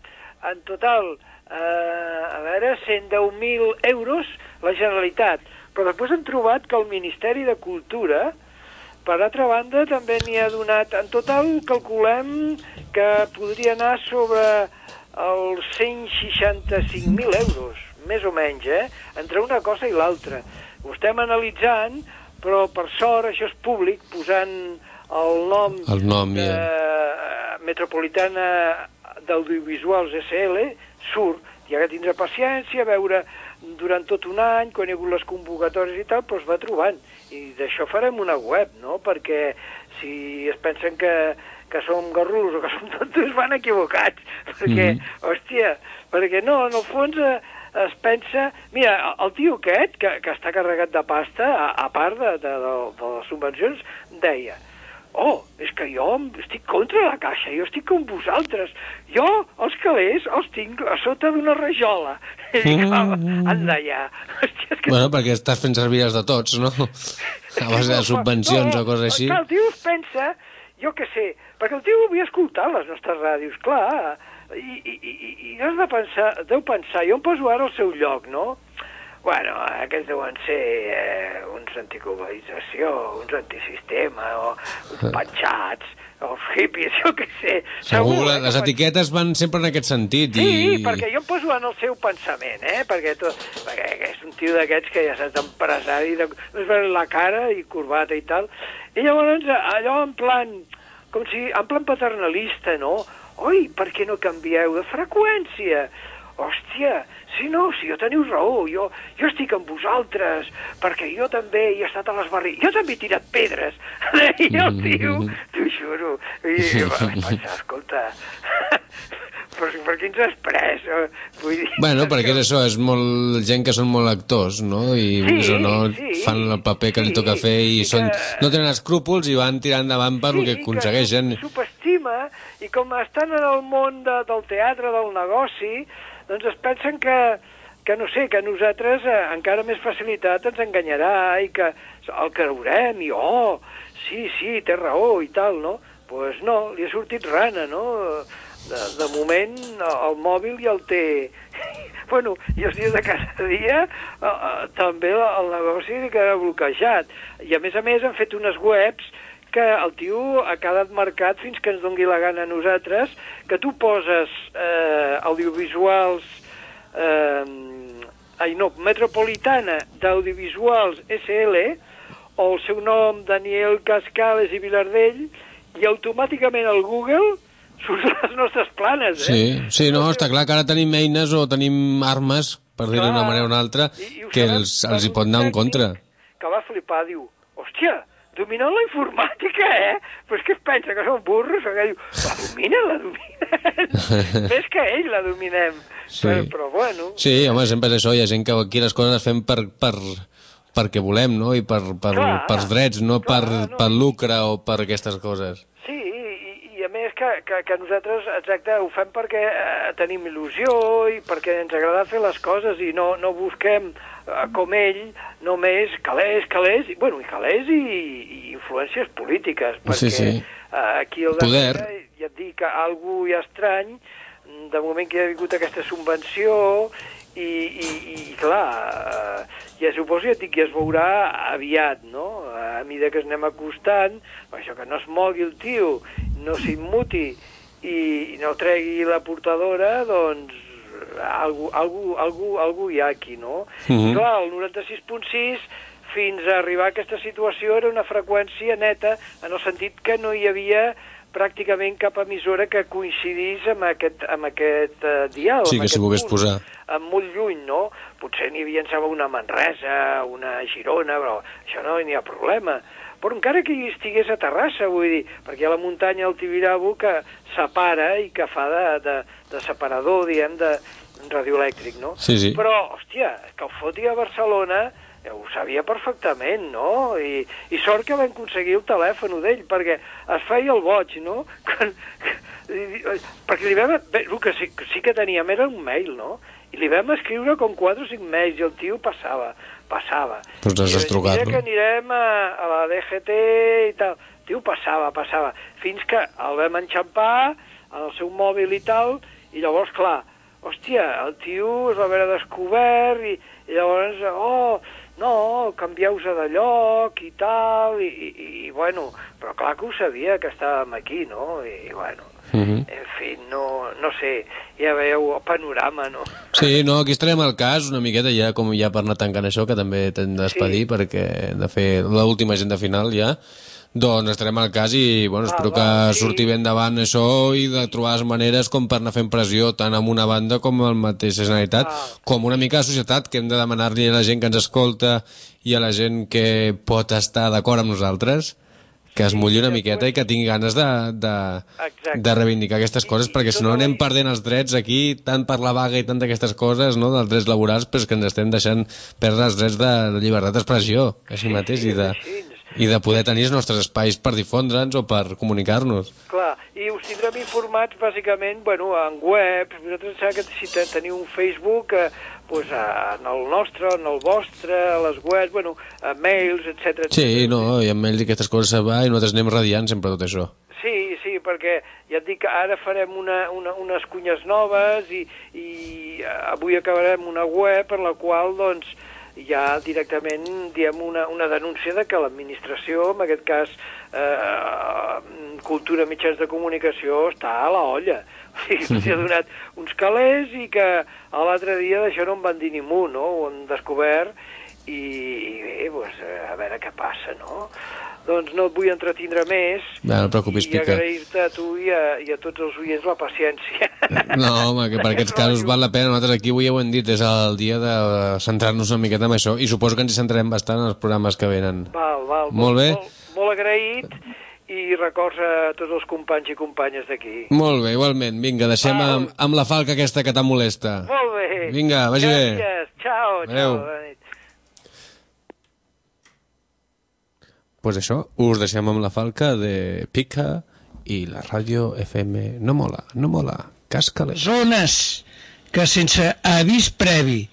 en total, eh, a veure, 110.000 euros la Generalitat. Però després han trobat que el Ministeri de Cultura, per altra banda, també n'hi ha donat, en total calculem que podria anar sobre els 165.000 euros, més o menys, eh? entre una cosa i l'altra. Ho estem analitzant, però per sort això és públic, posant el nom, El nom i de el- Metropolitana d'Audiovisuals SL, surt. Hi ha que tindre paciència, veure durant tot un any, quan hi ha hagut les convocatòries i tal, però es va trobant. I d'això farem una web, no? Perquè si es pensen que, que som garrulos o que som tontos, van equivocats. Perquè, Mhm. hòstia, perquè no, en el fons eh, es pensa... Mira, el tio aquest, que, que està carregat de pasta, a, a part de, de, de, de les subvencions, deia oh, és que jo estic contra la caixa, jo estic com vosaltres. Jo, els calés, els tinc a sota d'una rajola. I dic, Mm. anda ja. Hòstia, que... Bueno, perquè estàs fent servir els de tots, no? A base de subvencions o coses així. Clar, el tio pensa, jo què sé, perquè el tio havia escoltat les nostres ràdios, clar, i, i, i, i has de pensar, deu pensar, jo em poso ara al seu lloc, no? Bueno, aquests deuen ser eh, uns antiglobalització, uns antisistema, o uns patxats, o hippies, jo què sé. Segur, eh, les que etiquetes van sempre en aquest sentit. Sí, i... perquè jo em poso en el seu pensament, eh? Perquè, tot, perquè és un tio d'aquests que ja saps, empresari, de, no es veu la cara i corbata i tal. I llavors, allò en plan, com si, en plan paternalista, no? Oi, per què no canvieu de freqüència? Hòstia, si no, si jo teniu raó, jo, jo estic amb vosaltres, perquè jo també he estat a les barri... Jo també he tirat pedres, deia el tio, t'ho juro. I, i vaig pensar, escolta, per, per quins has pres? Eh, Vull dir, Bueno, perquè és això, és molt gent que són molt actors, no? I Sí, sí, no sí, fan el paper que li toca fer i, són, no tenen escrúpols i van tirant endavant per el que aconsegueixen. subestima i com estan en el món de, del teatre, del negoci, doncs es pensen que, que no sé, que nosaltres eh, encara més facilitat ens enganyarà i que el creurem i oh, sí, sí, té raó i tal, no? Doncs pues no, li ha sortit rana, no? De, de moment el mòbil ja el té bueno, i els dies de cada dia eh, eh, també el negoci queda bloquejat i a més a més han fet unes webs que el tio ha quedat marcat fins que ens dongui la gana a nosaltres, que tu poses eh, audiovisuals eh, ai no, Metropolitana d'Audiovisuals SL o el seu nom Daniel Cascales i Vilardell i automàticament al Google surten les nostres planes, eh? Sí, sí, no, està clar que ara tenim eines o tenim armes, per dir-ho d'una manera o una altra, I- i que els, els hi pot anar en contra. que va flipar, diu, hòstia, dominen la informàtica, eh? Però és que es pensa que som burros, o que diu, la dominen, la dominen. Més que ell la dominem. Sí. Però, però bueno, Sí, home, sempre és això, hi ha gent que aquí les coses les fem per, per perquè volem, no? I per, per, Clar, pels drets, no per, clar, no. per lucre o per aquestes coses. Sí, i, i a més que, que, que nosaltres, exacte, ho fem perquè eh, tenim il·lusió i perquè ens agrada fer les coses i no, no busquem, com ell, només calés, calés, i, bueno, i calés i, i influències polítiques, perquè Sí, sí. eh, aquí al Poder. darrere, ja et dic, algú ha estrany, de moment que hi ha hagut aquesta subvenció i, i, i clar, eh, ja suposo, ja et dic, que es veurà aviat, no? A mesura que es anem acostant, això que no es mogui el tio, no s'immuti i, i no tregui la portadora, doncs algú, algú, algú, algú hi ha aquí, no? Mhm. I clar, el 96.6 fins a arribar a aquesta situació era una freqüència neta en el sentit que no hi havia pràcticament cap emissora que coincidís amb aquest, amb aquest uh, dial. Sí, amb que s'hi punt, posar. amb molt lluny, no? Potser n'hi havia, em una Manresa, una Girona, però això no n'hi ha problema. Però encara que hi estigués a Terrassa, vull dir, perquè hi ha la muntanya del Tibidabo que separa i que fa de, de, de separador, diguem, de radioelèctric, no? Sí, sí. Però, hòstia, que el foti a Barcelona eh, ho sabia perfectament, no? I, i sort que vam aconseguir el telèfon d'ell, perquè es feia el boig, no? Quan, i- perquè li vam... Bé, el que sí, sí que teníem era un mail, no? I li vam escriure com 4 o 5 mails i el tio passava, passava. Doncs has I trucat, no? que anirem a, a la DGT i tal. El tio passava, passava. Fins que el vam enxampar en el seu mòbil i tal, i llavors, clar, hòstia, el tio es va veure descobert i, i llavors, oh, no, canvieu-se de lloc i tal, i, i, i, bueno, però clar que ho sabia que estàvem aquí, no? I, bueno, Mhm. en fi, no, no sé, ja veieu el panorama, no? Sí, no, aquí estarem al cas una miqueta ja, com ja per anar tancant això, que també t'hem de despedir sí. perquè hem de fer l'última agenda final ja. Doncs estarem al cas i bueno, espero que surti ben davant això i de trobar les maneres com per anar fent pressió tant amb una banda com amb la mateixa Generalitat, com una mica de societat que hem de demanar-li a la gent que ens escolta i a la gent que pot estar d'acord amb nosaltres que es mulli una miqueta i que tingui ganes de, de, de reivindicar aquestes coses, perquè si no anem perdent els drets aquí, tant per la vaga i tant d'aquestes coses, no?, dels drets laborals, però és que ens estem deixant perdre els drets de, de llibertat d'expressió, així mateix, i de, i de poder tenir els nostres espais per difondre'ns o per comunicar-nos. Clar, i us tindrem informats bàsicament, bueno, en webs, vosaltres sabeu que si te- teniu un Facebook, eh, pues, en el nostre, en el vostre, a les webs, bueno, a mails, etc. Sí, no, i amb ells i aquestes coses se va i nosaltres anem radiant sempre tot això. Sí, sí, perquè ja et dic que ara farem una, una, unes cunyes noves i, i eh, avui acabarem una web per la qual, doncs, ja directament diem una, una denúncia de que l'administració, en aquest cas eh, Cultura Mitjans de Comunicació, està a la olla. O sigui, s'hi ha donat uns calés i que l'altre dia d'això no en van dir ni mu, no? Ho han descobert i, i bé, doncs, a veure què passa, no? Doncs no et vull entretindre més Bé, no preocupis, i Pica. agrair-te a tu i a, i a tots els oients la paciència. No, home, que per aquests casos val la pena. Nosaltres aquí avui ja ho hem dit, és el dia de centrar-nos una miqueta en això i suposo que ens hi centrarem bastant en els programes que venen. Val, val. Molt bé. Molt, molt agraït i records a tots els companys i companyes d'aquí. Molt bé, igualment. Vinga, deixem amb, amb la falca aquesta que tant molesta. Molt bé. Vinga, vagi bé. Gràcies. Ciao, Adéu. ciao. Bona nit. Pues això, us deixem amb la falca de Pica i la ràdio FM no mola, no mola, casca-le. Zones que sense avís previ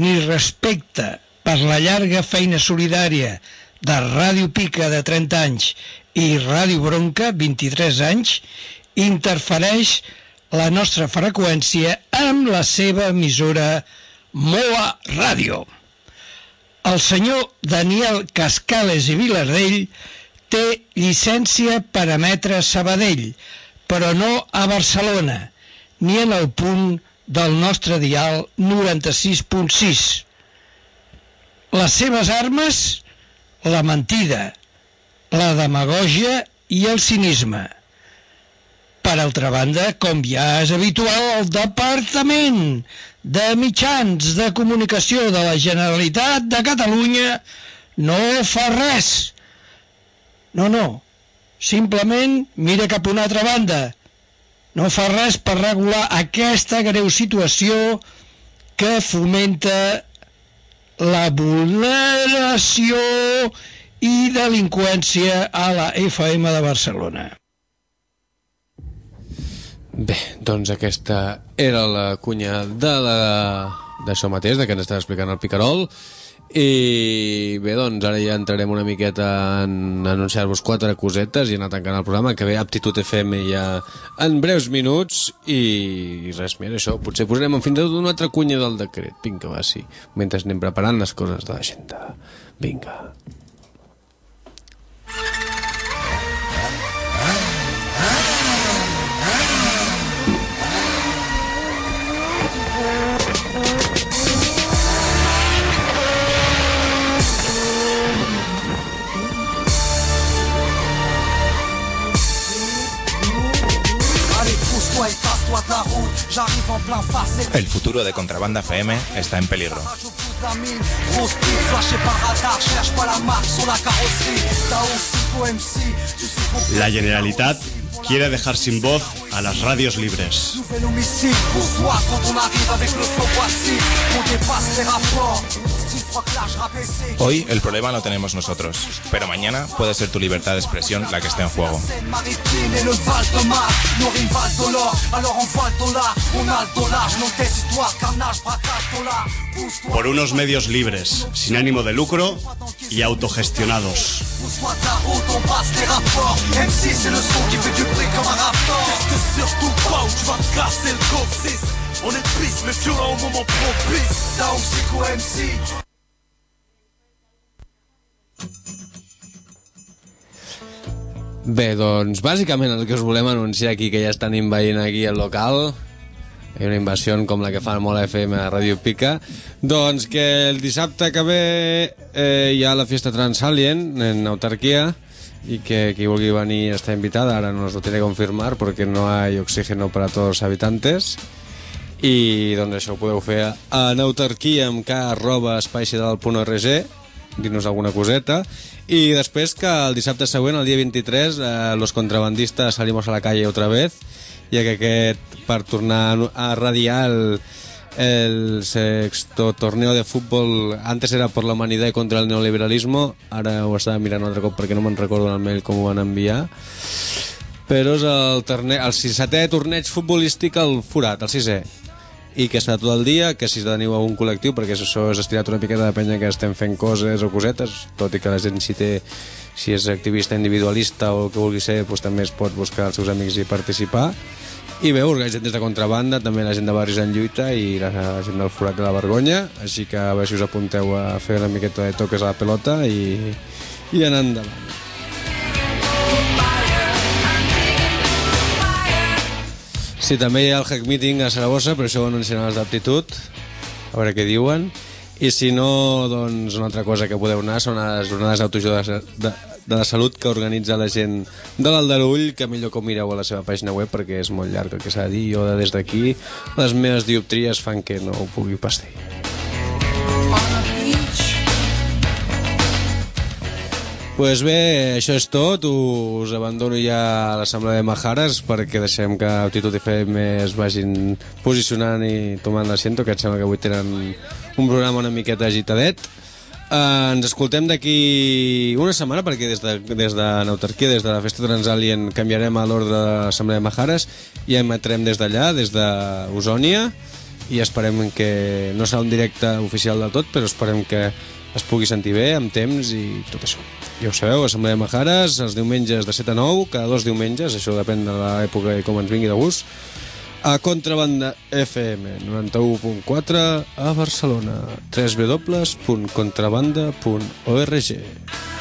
ni respecte per la llarga feina solidària de Ràdio Pica de 30 anys i Ràdio Bronca, 23 anys, interfereix la nostra freqüència amb la seva emissora Moa Ràdio. El senyor Daniel Cascales i Vilardell té llicència per emetre Sabadell, però no a Barcelona, ni en el punt del nostre dial 96.6. Les seves armes, la mentida, la demagògia i el cinisme. Per altra banda, com ja és habitual, el Departament de Mitjans de Comunicació de la Generalitat de Catalunya no fa res. No, no, simplement mira cap a una altra banda. No fa res per regular aquesta greu situació que fomenta la vulneració i delinqüència a la FM de Barcelona. Bé, doncs aquesta era la cunya de la d'això mateix, de que ens estava explicant el Picarol. I bé, doncs ara ja entrarem una miqueta en anunciar-vos quatre cosetes i anar tancant el programa, que ve Aptitud FM ja en breus minuts i res més, això. Potser posarem fins i tot una altra cunya del decret. Vinga, va, sí. Mentre anem preparant les coses de l'agenda. Vinga. El futuro de Contrabanda FM está en peligro. La Generalitat quiere dejar sin voz a las radios libres. Hoy el problema lo tenemos nosotros, pero mañana puede ser tu libertad de expresión la que esté en juego. Por unos medios libres, sin ánimo de lucro, y autogestionados. Bé, doncs bàsicament el que us volem anunciar aquí, que ja estan invadint aquí el local, ha una invasió com la que fa el Mola FM a Ràdio Pica, doncs que el dissabte que ve eh, hi ha la festa Transalien en autarquia i que qui vulgui venir està invitada, ara no us ho tiene confirmar perquè no hi ha oxígeno per a tots els habitantes. I doncs això ho podeu fer en autarquia amb k arroba espaicidal.org dir-nos alguna coseta. I després que el dissabte següent, el dia 23 eh, los contrabandistas salimos a la calle otra vez ja que aquest per tornar a radiar el, el sexto torneo de fútbol antes era por la humanidad y contra el neoliberalismo ara ho estava mirant un altre cop perquè no me'n recordo el mail com ho van enviar. Però és el, torne... el sissetè torneig futbolístic al forat, el sisè i que serà tot el dia, que si teniu algun col·lectiu, perquè això és estirat una miqueta de penya que estem fent coses o cosetes, tot i que la gent si té si és activista individualista o el que vulgui ser, doncs també es pot buscar els seus amics i participar. I bé, organitzat des de contrabanda, també la gent de Barris en Lluita i la gent del Forat de la Vergonya, així que a veure si us apunteu a fer una miqueta de toques a la pelota i, i anar endavant. Sí, també hi ha el hack meeting a Saragossa, però això ho anunciaran els d'aptitud, a veure què diuen. I si no, doncs una altra cosa que podeu anar són les jornades d'autoajuda de, de, la salut que organitza la gent de l'Aldarull, que millor ho mireu a la seva pàgina web perquè és molt llarg el que s'ha de dir. Jo des d'aquí les meves dioptries fan que no ho pugui pastir. Pues bé, això és tot. Us abandono ja a l'Assemblea de Majares perquè deixem que Altitud FM es vagin posicionant i tomant l'assento, que em sembla que avui tenen un programa una miqueta agitadet. Uh, ens escoltem d'aquí una setmana perquè des de, des de Nautarquia, des de la Festa Transalien canviarem a l'ordre de l'Assemblea de Majares i emetrem des d'allà, des d'Osònia i esperem que no serà un directe oficial del tot però esperem que es pugui sentir bé amb temps i tot això ja ho sabeu, Assemblea de Majares els diumenges de 7 a 9 cada dos diumenges, això depèn de l'època i com ens vingui de gust a Contrabanda FM 91.4 a Barcelona www.contrabanda.org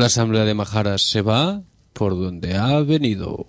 La Asamblea de Majaras se va por donde ha venido.